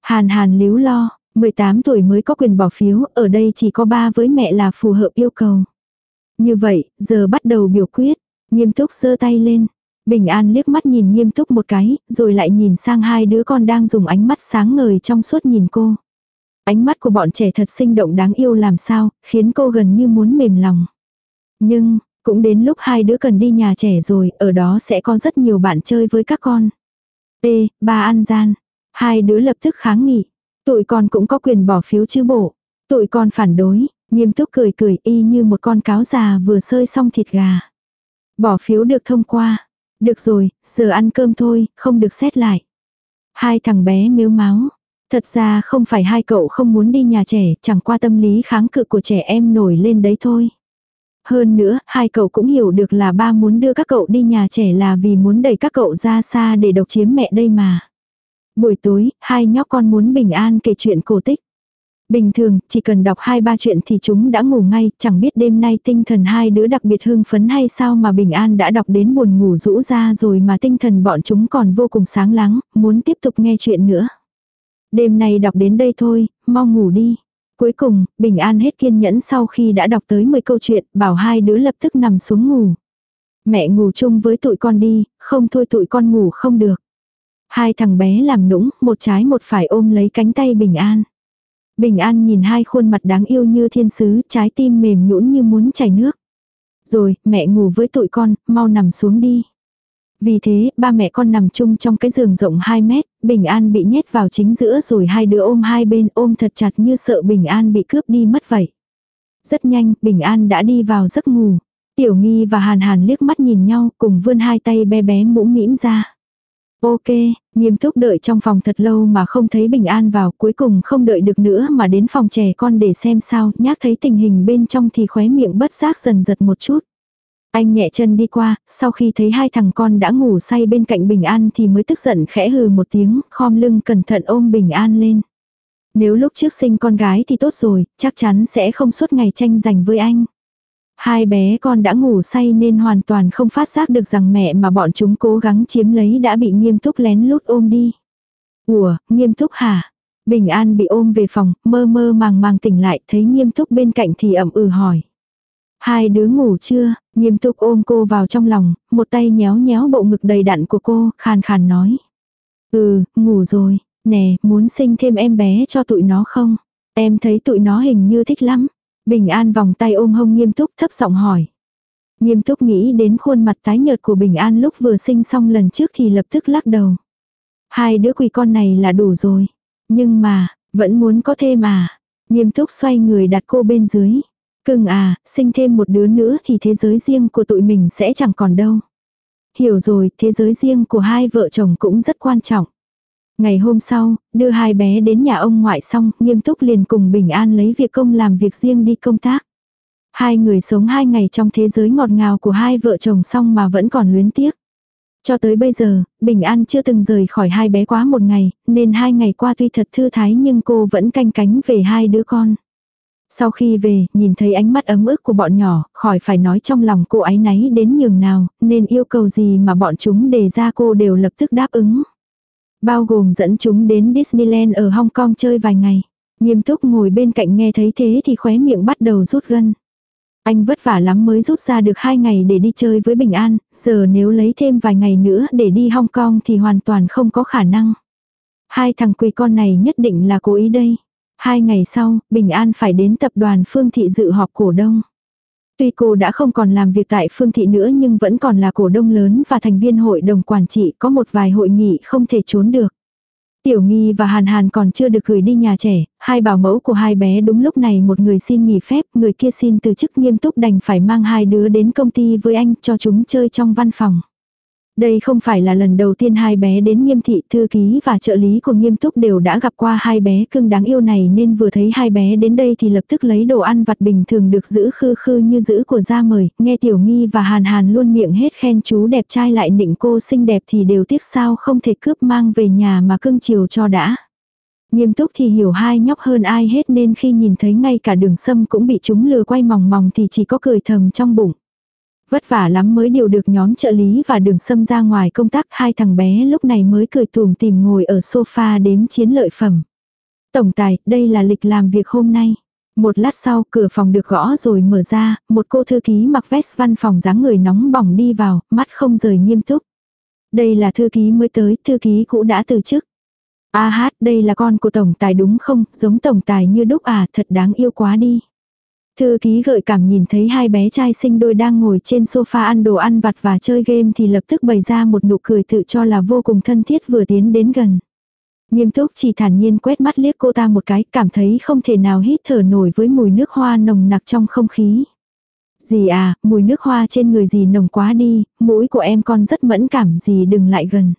Hàn hàn líu lo, 18 tuổi mới có quyền bỏ phiếu, ở đây chỉ có ba với mẹ là phù hợp yêu cầu. Như vậy, giờ bắt đầu biểu quyết. Nghiêm túc giơ tay lên. Bình An liếc mắt nhìn nghiêm túc một cái, rồi lại nhìn sang hai đứa con đang dùng ánh mắt sáng ngời trong suốt nhìn cô. Ánh mắt của bọn trẻ thật sinh động đáng yêu làm sao, khiến cô gần như muốn mềm lòng. Nhưng, cũng đến lúc hai đứa cần đi nhà trẻ rồi, ở đó sẽ có rất nhiều bạn chơi với các con. Ê, ba ăn gian. Hai đứa lập tức kháng nghị. Tụi con cũng có quyền bỏ phiếu chứ bộ. Tụi con phản đối, nghiêm túc cười cười y như một con cáo già vừa sơi xong thịt gà. Bỏ phiếu được thông qua. Được rồi, giờ ăn cơm thôi, không được xét lại. Hai thằng bé miếu máu. Thật ra không phải hai cậu không muốn đi nhà trẻ, chẳng qua tâm lý kháng cự của trẻ em nổi lên đấy thôi. Hơn nữa, hai cậu cũng hiểu được là ba muốn đưa các cậu đi nhà trẻ là vì muốn đẩy các cậu ra xa để độc chiếm mẹ đây mà. Buổi tối, hai nhóc con muốn bình an kể chuyện cổ tích. Bình thường, chỉ cần đọc hai ba chuyện thì chúng đã ngủ ngay, chẳng biết đêm nay tinh thần hai đứa đặc biệt hưng phấn hay sao mà Bình An đã đọc đến buồn ngủ rũ ra rồi mà tinh thần bọn chúng còn vô cùng sáng láng, muốn tiếp tục nghe chuyện nữa. Đêm nay đọc đến đây thôi, mau ngủ đi. Cuối cùng, Bình An hết kiên nhẫn sau khi đã đọc tới 10 câu chuyện, bảo hai đứa lập tức nằm xuống ngủ. Mẹ ngủ chung với tụi con đi, không thôi tụi con ngủ không được. Hai thằng bé làm nũng, một trái một phải ôm lấy cánh tay Bình An. Bình An nhìn hai khuôn mặt đáng yêu như thiên sứ, trái tim mềm nhũn như muốn chảy nước. Rồi, mẹ ngủ với tụi con, mau nằm xuống đi. Vì thế, ba mẹ con nằm chung trong cái giường rộng 2 mét, Bình An bị nhét vào chính giữa rồi hai đứa ôm hai bên ôm thật chặt như sợ Bình An bị cướp đi mất vậy. Rất nhanh, Bình An đã đi vào giấc ngủ. Tiểu Nghi và Hàn Hàn liếc mắt nhìn nhau cùng vươn hai tay bé bé mũm mĩm ra. Ok, nghiêm túc đợi trong phòng thật lâu mà không thấy bình an vào cuối cùng không đợi được nữa mà đến phòng trẻ con để xem sao, nhác thấy tình hình bên trong thì khóe miệng bất giác dần giật một chút. Anh nhẹ chân đi qua, sau khi thấy hai thằng con đã ngủ say bên cạnh bình an thì mới tức giận khẽ hừ một tiếng, khom lưng cẩn thận ôm bình an lên. Nếu lúc trước sinh con gái thì tốt rồi, chắc chắn sẽ không suốt ngày tranh giành với anh. Hai bé con đã ngủ say nên hoàn toàn không phát giác được rằng mẹ mà bọn chúng cố gắng chiếm lấy đã bị nghiêm túc lén lút ôm đi. Ủa, nghiêm túc hả? Bình an bị ôm về phòng, mơ mơ màng màng tỉnh lại, thấy nghiêm túc bên cạnh thì ẩm ừ hỏi. Hai đứa ngủ chưa? Nghiêm túc ôm cô vào trong lòng, một tay nhéo nhéo bộ ngực đầy đặn của cô, khàn khàn nói. Ừ, ngủ rồi, nè, muốn sinh thêm em bé cho tụi nó không? Em thấy tụi nó hình như thích lắm. Bình An vòng tay ôm hông nghiêm túc thấp giọng hỏi. Nghiêm túc nghĩ đến khuôn mặt tái nhợt của Bình An lúc vừa sinh xong lần trước thì lập tức lắc đầu. Hai đứa quỳ con này là đủ rồi. Nhưng mà, vẫn muốn có thêm à. Nghiêm túc xoay người đặt cô bên dưới. Cưng à, sinh thêm một đứa nữa thì thế giới riêng của tụi mình sẽ chẳng còn đâu. Hiểu rồi, thế giới riêng của hai vợ chồng cũng rất quan trọng. Ngày hôm sau, đưa hai bé đến nhà ông ngoại xong, nghiêm túc liền cùng Bình An lấy việc công làm việc riêng đi công tác. Hai người sống hai ngày trong thế giới ngọt ngào của hai vợ chồng xong mà vẫn còn luyến tiếc. Cho tới bây giờ, Bình An chưa từng rời khỏi hai bé quá một ngày, nên hai ngày qua tuy thật thư thái nhưng cô vẫn canh cánh về hai đứa con. Sau khi về, nhìn thấy ánh mắt ấm ức của bọn nhỏ, khỏi phải nói trong lòng cô ấy náy đến nhường nào, nên yêu cầu gì mà bọn chúng đề ra cô đều lập tức đáp ứng. Bao gồm dẫn chúng đến Disneyland ở Hong Kong chơi vài ngày. Nghiêm túc ngồi bên cạnh nghe thấy thế thì khóe miệng bắt đầu rút gân. Anh vất vả lắm mới rút ra được hai ngày để đi chơi với Bình An, giờ nếu lấy thêm vài ngày nữa để đi Hong Kong thì hoàn toàn không có khả năng. Hai thằng quỳ con này nhất định là cố ý đây. Hai ngày sau, Bình An phải đến tập đoàn Phương Thị dự họp cổ đông. Tuy cô đã không còn làm việc tại Phương Thị nữa nhưng vẫn còn là cổ đông lớn và thành viên hội đồng quản trị có một vài hội nghị không thể trốn được. Tiểu Nghi và Hàn Hàn còn chưa được gửi đi nhà trẻ, hai bảo mẫu của hai bé đúng lúc này một người xin nghỉ phép, người kia xin từ chức nghiêm túc đành phải mang hai đứa đến công ty với anh cho chúng chơi trong văn phòng. Đây không phải là lần đầu tiên hai bé đến nghiêm thị thư ký và trợ lý của nghiêm túc đều đã gặp qua hai bé cưng đáng yêu này nên vừa thấy hai bé đến đây thì lập tức lấy đồ ăn vặt bình thường được giữ khư khư như giữ của gia mời, nghe tiểu nghi và hàn hàn luôn miệng hết khen chú đẹp trai lại nịnh cô xinh đẹp thì đều tiếc sao không thể cướp mang về nhà mà cưng chiều cho đã. Nghiêm túc thì hiểu hai nhóc hơn ai hết nên khi nhìn thấy ngay cả đường sâm cũng bị chúng lừa quay mòng mòng thì chỉ có cười thầm trong bụng. Vất vả lắm mới điều được nhóm trợ lý và đường xâm ra ngoài công tác hai thằng bé lúc này mới cười tùm tìm ngồi ở sofa đếm chiến lợi phẩm. Tổng tài, đây là lịch làm việc hôm nay. Một lát sau, cửa phòng được gõ rồi mở ra, một cô thư ký mặc vest văn phòng dáng người nóng bỏng đi vào, mắt không rời nghiêm túc. Đây là thư ký mới tới, thư ký cũ đã từ chức. A hát, đây là con của tổng tài đúng không, giống tổng tài như đúc à, thật đáng yêu quá đi. Thư ký gợi cảm nhìn thấy hai bé trai sinh đôi đang ngồi trên sofa ăn đồ ăn vặt và chơi game thì lập tức bày ra một nụ cười tự cho là vô cùng thân thiết vừa tiến đến gần. Nghiêm túc chỉ thản nhiên quét mắt liếc cô ta một cái cảm thấy không thể nào hít thở nổi với mùi nước hoa nồng nặc trong không khí. Dì à, mùi nước hoa trên người dì nồng quá đi, mũi của em con rất mẫn cảm dì đừng lại gần.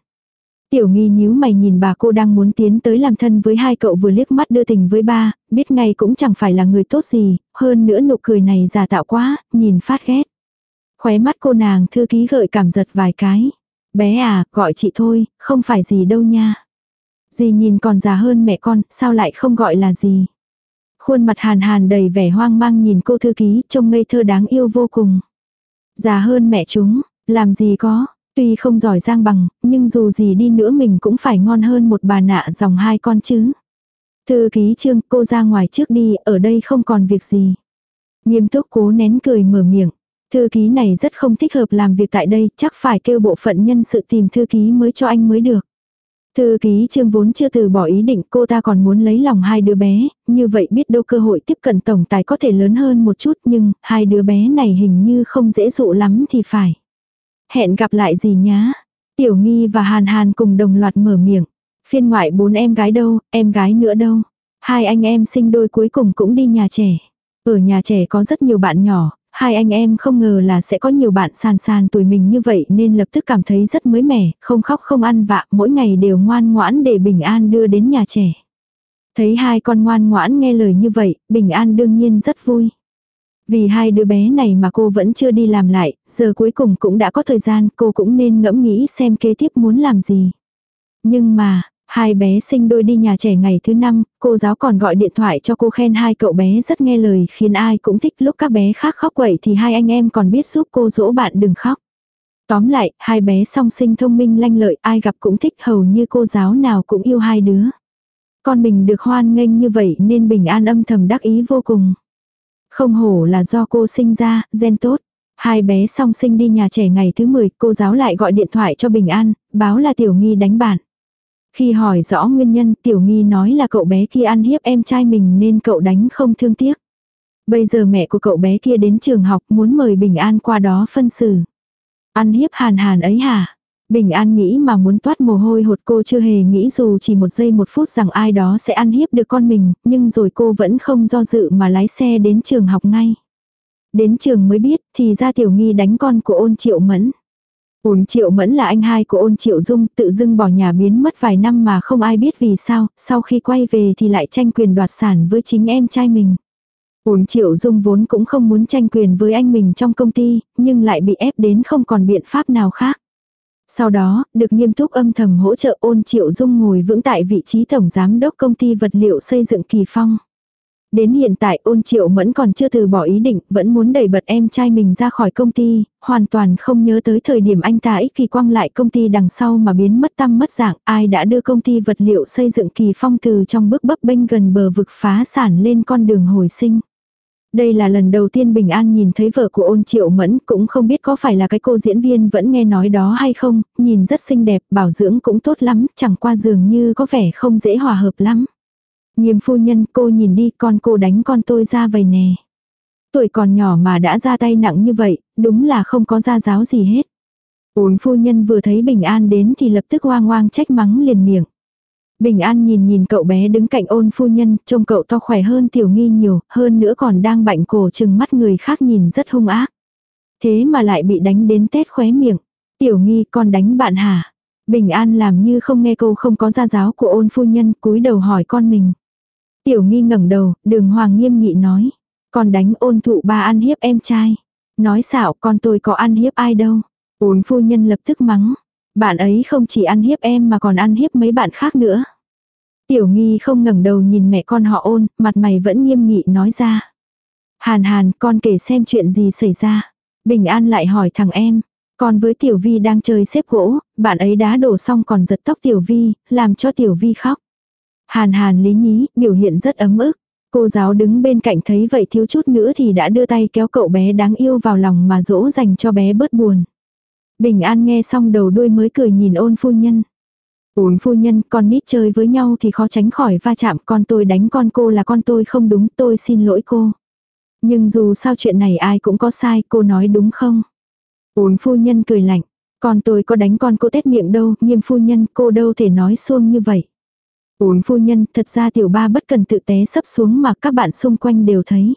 Tiểu nghi nhíu mày nhìn bà cô đang muốn tiến tới làm thân với hai cậu vừa liếc mắt đưa tình với ba, biết ngay cũng chẳng phải là người tốt gì, hơn nữa nụ cười này giả tạo quá, nhìn phát ghét. Khóe mắt cô nàng thư ký gợi cảm giật vài cái. Bé à, gọi chị thôi, không phải gì đâu nha. Dì nhìn còn già hơn mẹ con, sao lại không gọi là gì. Khuôn mặt hàn hàn đầy vẻ hoang mang nhìn cô thư ký, trông ngây thơ đáng yêu vô cùng. Già hơn mẹ chúng, làm gì có, Tuy không giỏi giang bằng, nhưng dù gì đi nữa mình cũng phải ngon hơn một bà nạ dòng hai con chứ. Thư ký trương, cô ra ngoài trước đi, ở đây không còn việc gì. Nghiêm túc cố nén cười mở miệng. Thư ký này rất không thích hợp làm việc tại đây, chắc phải kêu bộ phận nhân sự tìm thư ký mới cho anh mới được. Thư ký trương vốn chưa từ bỏ ý định cô ta còn muốn lấy lòng hai đứa bé, như vậy biết đâu cơ hội tiếp cận tổng tài có thể lớn hơn một chút nhưng hai đứa bé này hình như không dễ dụ lắm thì phải. Hẹn gặp lại gì nhá. Tiểu nghi và hàn hàn cùng đồng loạt mở miệng. Phiên ngoại bốn em gái đâu, em gái nữa đâu. Hai anh em sinh đôi cuối cùng cũng đi nhà trẻ. Ở nhà trẻ có rất nhiều bạn nhỏ, hai anh em không ngờ là sẽ có nhiều bạn sàn sàn tuổi mình như vậy nên lập tức cảm thấy rất mới mẻ, không khóc không ăn vạ, mỗi ngày đều ngoan ngoãn để Bình An đưa đến nhà trẻ. Thấy hai con ngoan ngoãn nghe lời như vậy, Bình An đương nhiên rất vui. Vì hai đứa bé này mà cô vẫn chưa đi làm lại, giờ cuối cùng cũng đã có thời gian, cô cũng nên ngẫm nghĩ xem kế tiếp muốn làm gì. Nhưng mà, hai bé sinh đôi đi nhà trẻ ngày thứ năm, cô giáo còn gọi điện thoại cho cô khen hai cậu bé rất nghe lời khiến ai cũng thích lúc các bé khác khóc quậy thì hai anh em còn biết giúp cô dỗ bạn đừng khóc. Tóm lại, hai bé song sinh thông minh lanh lợi ai gặp cũng thích hầu như cô giáo nào cũng yêu hai đứa. Con mình được hoan nghênh như vậy nên bình an âm thầm đắc ý vô cùng. Không hổ là do cô sinh ra, gen tốt. Hai bé song sinh đi nhà trẻ ngày thứ 10, cô giáo lại gọi điện thoại cho Bình An, báo là Tiểu Nghi đánh bạn. Khi hỏi rõ nguyên nhân, Tiểu Nghi nói là cậu bé kia ăn hiếp em trai mình nên cậu đánh không thương tiếc. Bây giờ mẹ của cậu bé kia đến trường học muốn mời Bình An qua đó phân xử. Ăn hiếp hàn hàn ấy hả? Bình An nghĩ mà muốn toát mồ hôi hột cô chưa hề nghĩ dù chỉ một giây một phút rằng ai đó sẽ ăn hiếp được con mình, nhưng rồi cô vẫn không do dự mà lái xe đến trường học ngay. Đến trường mới biết thì ra tiểu nghi đánh con của ôn triệu mẫn. Ôn triệu mẫn là anh hai của ôn triệu dung tự dưng bỏ nhà biến mất vài năm mà không ai biết vì sao, sau khi quay về thì lại tranh quyền đoạt sản với chính em trai mình. Ôn triệu dung vốn cũng không muốn tranh quyền với anh mình trong công ty, nhưng lại bị ép đến không còn biện pháp nào khác. Sau đó, được nghiêm túc âm thầm hỗ trợ ôn triệu dung ngồi vững tại vị trí tổng giám đốc công ty vật liệu xây dựng Kỳ Phong. Đến hiện tại ôn triệu mẫn còn chưa từ bỏ ý định, vẫn muốn đẩy bật em trai mình ra khỏi công ty, hoàn toàn không nhớ tới thời điểm anh ta ích kỳ quang lại công ty đằng sau mà biến mất tâm mất dạng, ai đã đưa công ty vật liệu xây dựng kỳ phong từ trong bước bấp bênh gần bờ vực phá sản lên con đường hồi sinh. Đây là lần đầu tiên Bình An nhìn thấy vợ của ôn triệu mẫn, cũng không biết có phải là cái cô diễn viên vẫn nghe nói đó hay không, nhìn rất xinh đẹp, bảo dưỡng cũng tốt lắm, chẳng qua dường như có vẻ không dễ hòa hợp lắm. Nghiêm phu nhân cô nhìn đi con cô đánh con tôi ra vầy nè. Tuổi còn nhỏ mà đã ra tay nặng như vậy, đúng là không có ra giáo gì hết. Ôn phu nhân vừa thấy Bình An đến thì lập tức hoang hoang trách mắng liền miệng. Bình An nhìn nhìn cậu bé đứng cạnh ôn phu nhân, trông cậu to khỏe hơn tiểu nghi nhiều, hơn nữa còn đang bạnh cổ chừng mắt người khác nhìn rất hung ác. Thế mà lại bị đánh đến tét khóe miệng. Tiểu nghi con đánh bạn hả? Bình An làm như không nghe câu không có gia giáo của ôn phu nhân cúi đầu hỏi con mình. Tiểu nghi ngẩng đầu, đường hoàng nghiêm nghị nói. Con đánh ôn thụ ba ăn hiếp em trai. Nói xạo con tôi có ăn hiếp ai đâu. Ôn phu nhân lập tức mắng. Bạn ấy không chỉ ăn hiếp em mà còn ăn hiếp mấy bạn khác nữa. Tiểu nghi không ngẩng đầu nhìn mẹ con họ ôn, mặt mày vẫn nghiêm nghị nói ra. Hàn hàn, con kể xem chuyện gì xảy ra. Bình an lại hỏi thằng em. Con với Tiểu Vi đang chơi xếp gỗ, bạn ấy đá đổ xong còn giật tóc Tiểu Vi, làm cho Tiểu Vi khóc. Hàn hàn lý nhí, biểu hiện rất ấm ức. Cô giáo đứng bên cạnh thấy vậy thiếu chút nữa thì đã đưa tay kéo cậu bé đáng yêu vào lòng mà dỗ dành cho bé bớt buồn. Bình an nghe xong đầu đuôi mới cười nhìn ôn phu nhân. Ôn phu nhân, con nít chơi với nhau thì khó tránh khỏi va chạm, con tôi đánh con cô là con tôi không đúng, tôi xin lỗi cô. Nhưng dù sao chuyện này ai cũng có sai, cô nói đúng không? Ôn phu nhân cười lạnh, con tôi có đánh con cô tết miệng đâu, nghiêm phu nhân, cô đâu thể nói xuông như vậy. Ôn phu nhân, thật ra tiểu ba bất cần tự té sấp xuống mà các bạn xung quanh đều thấy.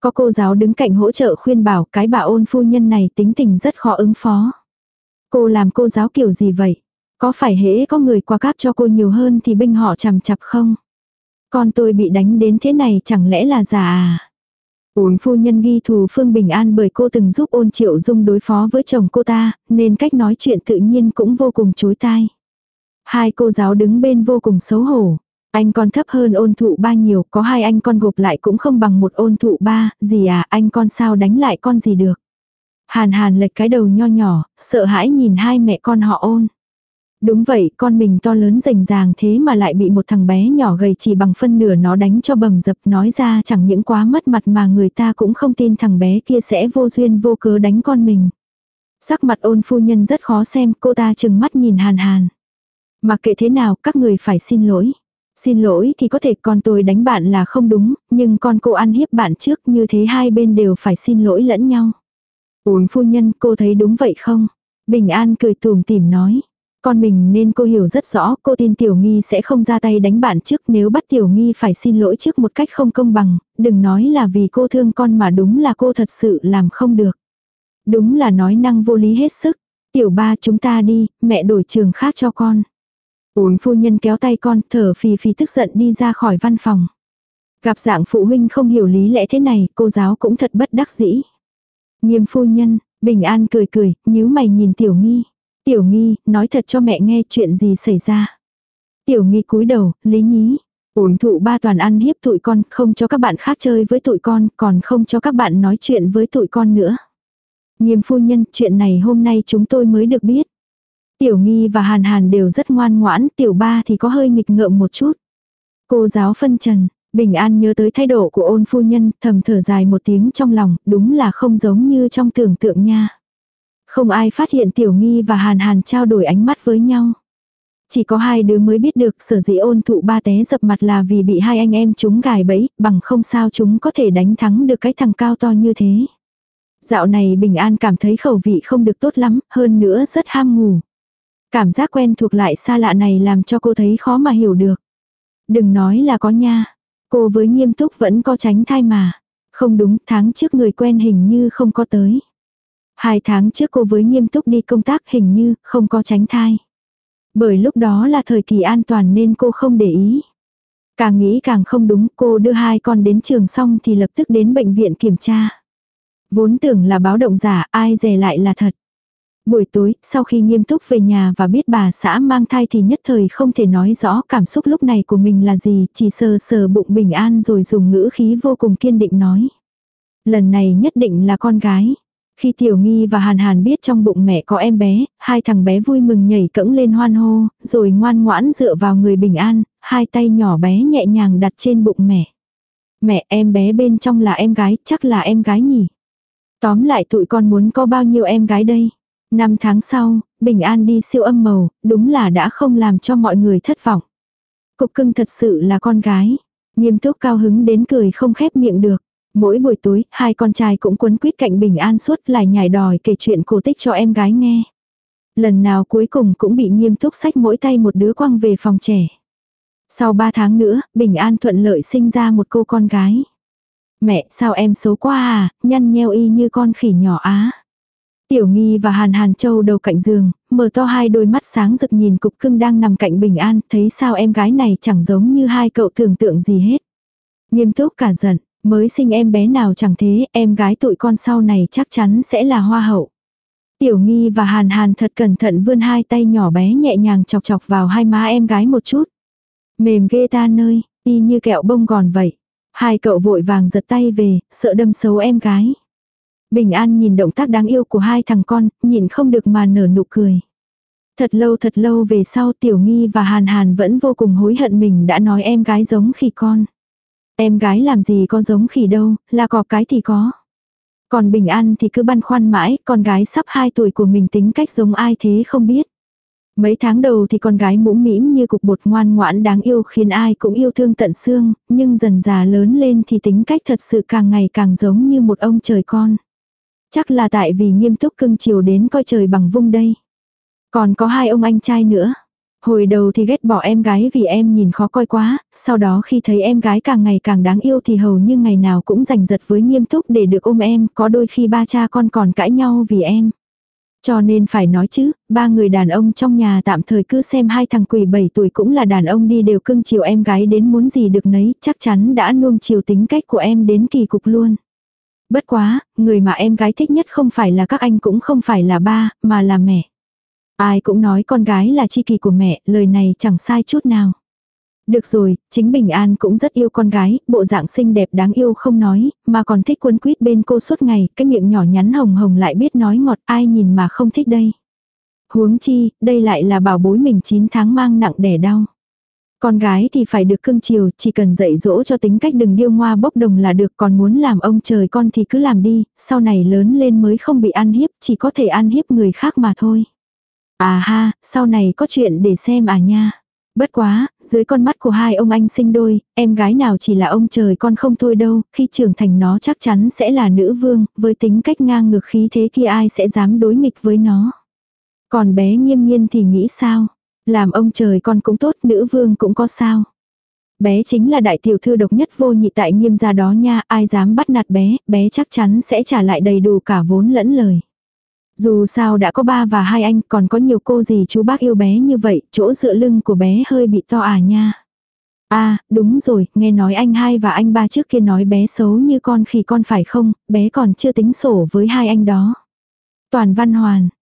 Có cô giáo đứng cạnh hỗ trợ khuyên bảo cái bà ôn phu nhân này tính tình rất khó ứng phó. Cô làm cô giáo kiểu gì vậy? Có phải hễ có người qua cáp cho cô nhiều hơn thì binh họ chằm chặp không? Con tôi bị đánh đến thế này chẳng lẽ là giả à? Ôn phu nhân ghi thù Phương Bình An bởi cô từng giúp ôn triệu dung đối phó với chồng cô ta, nên cách nói chuyện tự nhiên cũng vô cùng chối tai. Hai cô giáo đứng bên vô cùng xấu hổ. Anh con thấp hơn ôn thụ ba nhiều, có hai anh con gộp lại cũng không bằng một ôn thụ ba, gì à, anh con sao đánh lại con gì được. Hàn hàn lệch cái đầu nho nhỏ, sợ hãi nhìn hai mẹ con họ ôn. Đúng vậy, con mình to lớn rành ràng thế mà lại bị một thằng bé nhỏ gầy chỉ bằng phân nửa nó đánh cho bầm dập nói ra chẳng những quá mất mặt mà người ta cũng không tin thằng bé kia sẽ vô duyên vô cớ đánh con mình. Sắc mặt ôn phu nhân rất khó xem, cô ta chừng mắt nhìn hàn hàn. Mà kệ thế nào, các người phải xin lỗi. Xin lỗi thì có thể con tôi đánh bạn là không đúng, nhưng con cô ăn hiếp bạn trước như thế hai bên đều phải xin lỗi lẫn nhau. Ôn phu nhân, cô thấy đúng vậy không? Bình An cười tùm tìm nói. Con mình nên cô hiểu rất rõ, cô tin Tiểu Nghi sẽ không ra tay đánh bạn trước nếu bắt Tiểu Nghi phải xin lỗi trước một cách không công bằng, đừng nói là vì cô thương con mà đúng là cô thật sự làm không được. Đúng là nói năng vô lý hết sức. Tiểu ba chúng ta đi, mẹ đổi trường khác cho con. Uốn phu nhân kéo tay con, thở phì phì tức giận đi ra khỏi văn phòng. Gặp dạng phụ huynh không hiểu lý lẽ thế này, cô giáo cũng thật bất đắc dĩ. Nghiêm phu nhân, bình an cười cười, nhíu mày nhìn tiểu nghi. Tiểu nghi, nói thật cho mẹ nghe chuyện gì xảy ra. Tiểu nghi cúi đầu, lý nhí. Ổn thụ ba toàn ăn hiếp tụi con, không cho các bạn khác chơi với tụi con, còn không cho các bạn nói chuyện với tụi con nữa. Nghiêm phu nhân, chuyện này hôm nay chúng tôi mới được biết. Tiểu nghi và hàn hàn đều rất ngoan ngoãn, tiểu ba thì có hơi nghịch ngợm một chút. Cô giáo phân trần, bình an nhớ tới thái độ của ôn phu nhân, thầm thở dài một tiếng trong lòng, đúng là không giống như trong tưởng tượng nha. Không ai phát hiện tiểu nghi và hàn hàn trao đổi ánh mắt với nhau. Chỉ có hai đứa mới biết được sở dĩ ôn thụ ba té dập mặt là vì bị hai anh em chúng gài bẫy, bằng không sao chúng có thể đánh thắng được cái thằng cao to như thế. Dạo này bình an cảm thấy khẩu vị không được tốt lắm, hơn nữa rất ham ngủ. Cảm giác quen thuộc lại xa lạ này làm cho cô thấy khó mà hiểu được. Đừng nói là có nha. Cô với nghiêm túc vẫn có tránh thai mà. Không đúng, tháng trước người quen hình như không có tới. Hai tháng trước cô với nghiêm túc đi công tác hình như không có tránh thai. Bởi lúc đó là thời kỳ an toàn nên cô không để ý. Càng nghĩ càng không đúng, cô đưa hai con đến trường xong thì lập tức đến bệnh viện kiểm tra. Vốn tưởng là báo động giả, ai dè lại là thật. Buổi tối, sau khi nghiêm túc về nhà và biết bà xã mang thai thì nhất thời không thể nói rõ cảm xúc lúc này của mình là gì, chỉ sờ sờ bụng bình an rồi dùng ngữ khí vô cùng kiên định nói. Lần này nhất định là con gái. Khi Tiểu Nghi và Hàn Hàn biết trong bụng mẹ có em bé, hai thằng bé vui mừng nhảy cẫng lên hoan hô, rồi ngoan ngoãn dựa vào người bình an, hai tay nhỏ bé nhẹ nhàng đặt trên bụng mẹ. Mẹ em bé bên trong là em gái, chắc là em gái nhỉ. Tóm lại tụi con muốn có bao nhiêu em gái đây? Năm tháng sau, Bình An đi siêu âm màu, đúng là đã không làm cho mọi người thất vọng. Cục cưng thật sự là con gái. Nghiêm túc cao hứng đến cười không khép miệng được. Mỗi buổi tối, hai con trai cũng quấn quýt cạnh Bình An suốt lại nhảy đòi kể chuyện cổ tích cho em gái nghe. Lần nào cuối cùng cũng bị nghiêm túc sách mỗi tay một đứa quăng về phòng trẻ. Sau ba tháng nữa, Bình An thuận lợi sinh ra một cô con gái. Mẹ, sao em xấu quá à, nhăn nheo y như con khỉ nhỏ á. Tiểu nghi và hàn hàn châu đầu cạnh giường, mở to hai đôi mắt sáng rực nhìn cục cưng đang nằm cạnh bình an, thấy sao em gái này chẳng giống như hai cậu tưởng tượng gì hết. Nghiêm túc cả giận, mới sinh em bé nào chẳng thế, em gái tụi con sau này chắc chắn sẽ là hoa hậu. Tiểu nghi và hàn hàn thật cẩn thận vươn hai tay nhỏ bé nhẹ nhàng chọc chọc vào hai má em gái một chút. Mềm ghê ta nơi, y như kẹo bông gòn vậy. Hai cậu vội vàng giật tay về, sợ đâm xấu em gái. Bình An nhìn động tác đáng yêu của hai thằng con, nhìn không được mà nở nụ cười. Thật lâu thật lâu về sau Tiểu Nghi và Hàn Hàn vẫn vô cùng hối hận mình đã nói em gái giống khỉ con. Em gái làm gì có giống khỉ đâu, là có cái thì có. Còn Bình An thì cứ băn khoăn mãi, con gái sắp 2 tuổi của mình tính cách giống ai thế không biết. Mấy tháng đầu thì con gái mũm mĩm như cục bột ngoan ngoãn đáng yêu khiến ai cũng yêu thương tận xương, nhưng dần già lớn lên thì tính cách thật sự càng ngày càng giống như một ông trời con. Chắc là tại vì nghiêm túc cưng chiều đến coi trời bằng vung đây. Còn có hai ông anh trai nữa. Hồi đầu thì ghét bỏ em gái vì em nhìn khó coi quá, sau đó khi thấy em gái càng ngày càng đáng yêu thì hầu như ngày nào cũng giành giật với nghiêm túc để được ôm em, có đôi khi ba cha con còn cãi nhau vì em. Cho nên phải nói chứ, ba người đàn ông trong nhà tạm thời cứ xem hai thằng quỷ 7 tuổi cũng là đàn ông đi đều cưng chiều em gái đến muốn gì được nấy, chắc chắn đã nuông chiều tính cách của em đến kỳ cục luôn. Bất quá, người mà em gái thích nhất không phải là các anh cũng không phải là ba, mà là mẹ. Ai cũng nói con gái là chi kỳ của mẹ, lời này chẳng sai chút nào. Được rồi, chính Bình An cũng rất yêu con gái, bộ dạng xinh đẹp đáng yêu không nói, mà còn thích cuốn quýt bên cô suốt ngày, cái miệng nhỏ nhắn hồng hồng lại biết nói ngọt ai nhìn mà không thích đây. Huống chi, đây lại là bảo bối mình 9 tháng mang nặng đẻ đau. Con gái thì phải được cưng chiều, chỉ cần dạy dỗ cho tính cách đừng điêu ngoa bốc đồng là được, còn muốn làm ông trời con thì cứ làm đi, sau này lớn lên mới không bị ăn hiếp, chỉ có thể ăn hiếp người khác mà thôi. À ha, sau này có chuyện để xem à nha. Bất quá, dưới con mắt của hai ông anh sinh đôi, em gái nào chỉ là ông trời con không thôi đâu, khi trưởng thành nó chắc chắn sẽ là nữ vương, với tính cách ngang ngược khí thế kia ai sẽ dám đối nghịch với nó. Còn bé nghiêm nhiên thì nghĩ sao? Làm ông trời con cũng tốt, nữ vương cũng có sao. Bé chính là đại tiểu thư độc nhất vô nhị tại nghiêm gia đó nha, ai dám bắt nạt bé, bé chắc chắn sẽ trả lại đầy đủ cả vốn lẫn lời. Dù sao đã có ba và hai anh, còn có nhiều cô gì chú bác yêu bé như vậy, chỗ dựa lưng của bé hơi bị to à nha. À, đúng rồi, nghe nói anh hai và anh ba trước kia nói bé xấu như con khi con phải không, bé còn chưa tính sổ với hai anh đó. Toàn Văn Hoàn,